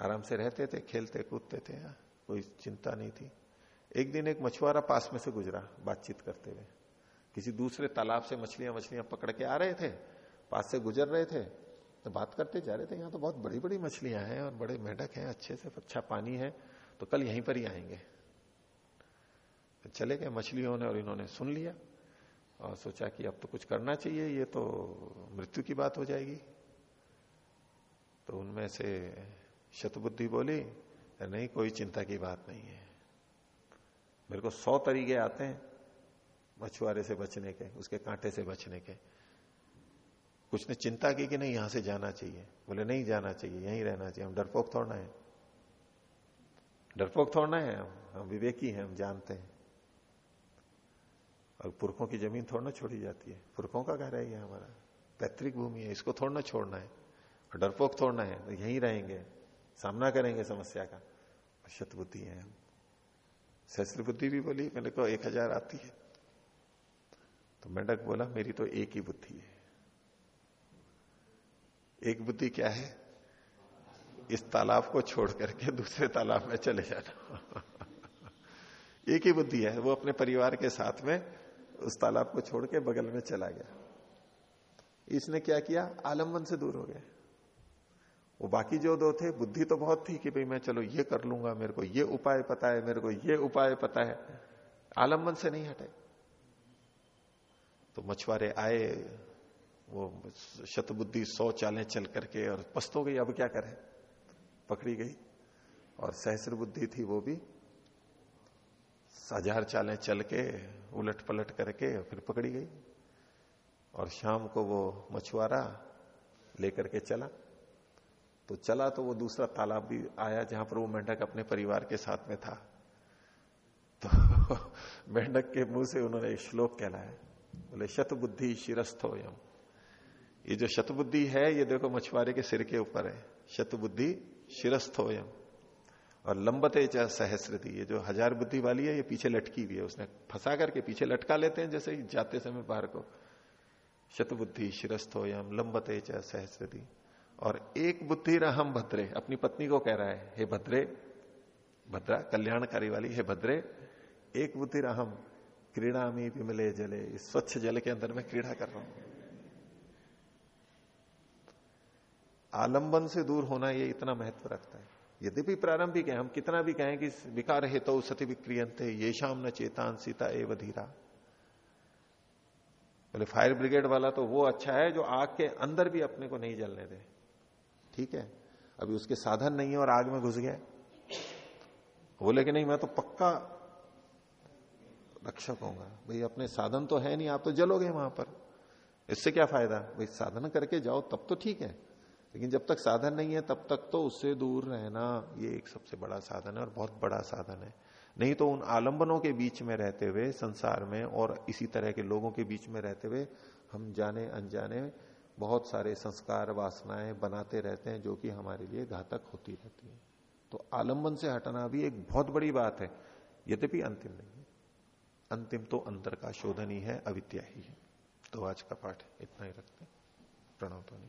आराम से रहते थे खेलते कूदते थे हाँ, कोई चिंता नहीं थी। एक दिन एक मछुआरा पास में से गुजरा बातचीत करते हुए। किसी दूसरे तालाब से मछलियाँ मछलियाँ पकड़ के आ रहे थे। पास से गुजर रहे थे। तो बात करते जा रहे थे, यहाँ तो बहुत बड़ी बड़ी मछलियाँ हैं और बड़े मेढक हैं, अच्छे से अच्छा पानी है तो कल यहीं पर ही आएँगे। तो चले गए मछलियों ने और इन्होंने सुन लिया और सोचा कि अब तो कुछ करना चाहिए, ये तो मृत्यु की बात हो जाएगी। तो उनमें से शतबुद्धि बोली, नहीं, कोई चिंता की बात नहीं है। मेरे को सौ तरीके आते हैं मछुआरे से बचने के, उसके कांटे से बचने के। कुछ ने चिंता की कि नहीं, यहाँ से जाना चाहिए। बोले, नहीं जाना चाहिए, यहीं रहना चाहिए। हम डरपोक थोड़ना है। डरपोक थोड़ना है हम। विवेकी हैं, हम जानते हैं। और पुरखों की ज़मीन थोड़ा छोड़ी जाती है। पुरखों का घर है ये हमारा। पैतृक भूमि है, इसको थोड़ा छोड़ना है। और डरपोक थोड़ना है तो यहीं रहेंगे। सामना करेंगे समस्या का। शतबुद्धि है हम। सहस्त्र बुद्धि भी बोली, मैंने कहा, एक हज़ार आती है। तो मेंढक बोला, मेरी तो एक ही बुद्धि है। एक बुद्धि क्या है? इस तालाब को छोड़ करके दूसरे तालाब में चले जाना। एक ही बुद्धि है। वो अपने परिवार के साथ में उस तालाब को छोड़ के बगल में चला गया। इसने क्या किया? आलंबन से दूर हो गया। वो बाकी जो दो थे, बुद्धि तो बहुत थी कि भाई मैं चलो ये कर लूँगा, मेरे को ये उपाय पता है, मेरे को ये उपाय पता है। आलंबन से नहीं हटे। तो मछुआरे आए, वो शतबुद्धि सौ चालें चल करके और पस्त हो गई, अब क्या करें? पकड़ी गई। और सहस्र बुद्धि थी वो भी। हज़ार चालें चल के, उलट पलट करके फिर पकड़ी गई। और शाम को वो मछुआरा लेकर के चला। तो चला तो वो दूसरा तालाब भी आया जहाँ पर वो मेंढक अपने परिवार के साथ में था। तो मेंढक के मुँह से उन्होंने श्लोक कहलाया। बोले, शतबुद्धि शिरस्थो यम ये जो शतबुद्धि है, ये देखो मछुआरे के सिर के ऊपर है। शतबुद्धि शिरस्थो यम और लंबते चाहे सहस्र थी ये जो हज़ार बुद्धि वाली है, ये पीछे लटकी हुई है। उसने फंसा करके पीछे लटका लेते हैं, जैसे जाते समय बाहर को। शतबुद्धि शिरस्थो यम लंबते चाहे सहस्र थी और एक बुद्धि रहम भद्रे। अपनी पत्नी को कह रहा है, हे भद्रे, भद्रा, कल्याणकारी वाली, हे भद्रे, एक बुद्धि रहम क्रीड़ा में विमले जले, इस स्वच्छ जल के अंदर मैं क्रीड़ा कर रहा हूँ। आलंबन से दूर होना ये इतना महत्व रखता है। यदि भी प्रारंभिक है हम कितना भी कहें कि विकार हेतु तो सती विक्रियंते ये शाम न चेतान सीता एवं धीरा। बोले, फायर ब्रिगेड वाला तो वो अच्छा है जो आग के अंदर भी अपने को नहीं जलने दे। ठीक है? अभी उसके साधन नहीं है और आग में घुस गया बोले कि नहीं, मैं तो पक्का रक्षक होगा भाई, अपने साधन तो है नहीं, आप तो जलोगे वहाँ पर। इससे क्या फ़ायदा? भाई, साधन करके जाओ, तब तो ठीक है। लेकिन जब तक साधन नहीं है, तब तक तो उससे दूर रहना, ये एक सबसे बड़ा साधन है और बहुत बड़ा साधन है। नहीं तो उन आलंबनों के बीच में रहते हुए, संसार में और इसी तरह के लोगों के बीच में रहते हुए, हम जाने अनजाने बहुत सारे संस्कार, वासनाएँ बनाते रहते हैं जो कि हमारे लिए घातक होती रहती है। तो आलंबन से हटना भी एक बहुत बड़ी बात है। यद्यपि अंतिम नहीं है। अंतिम तो अंतर का शोधन ही है, अविद्या ही है। तो आज का पाठ इतना ही रखते प्रणव तो नहीं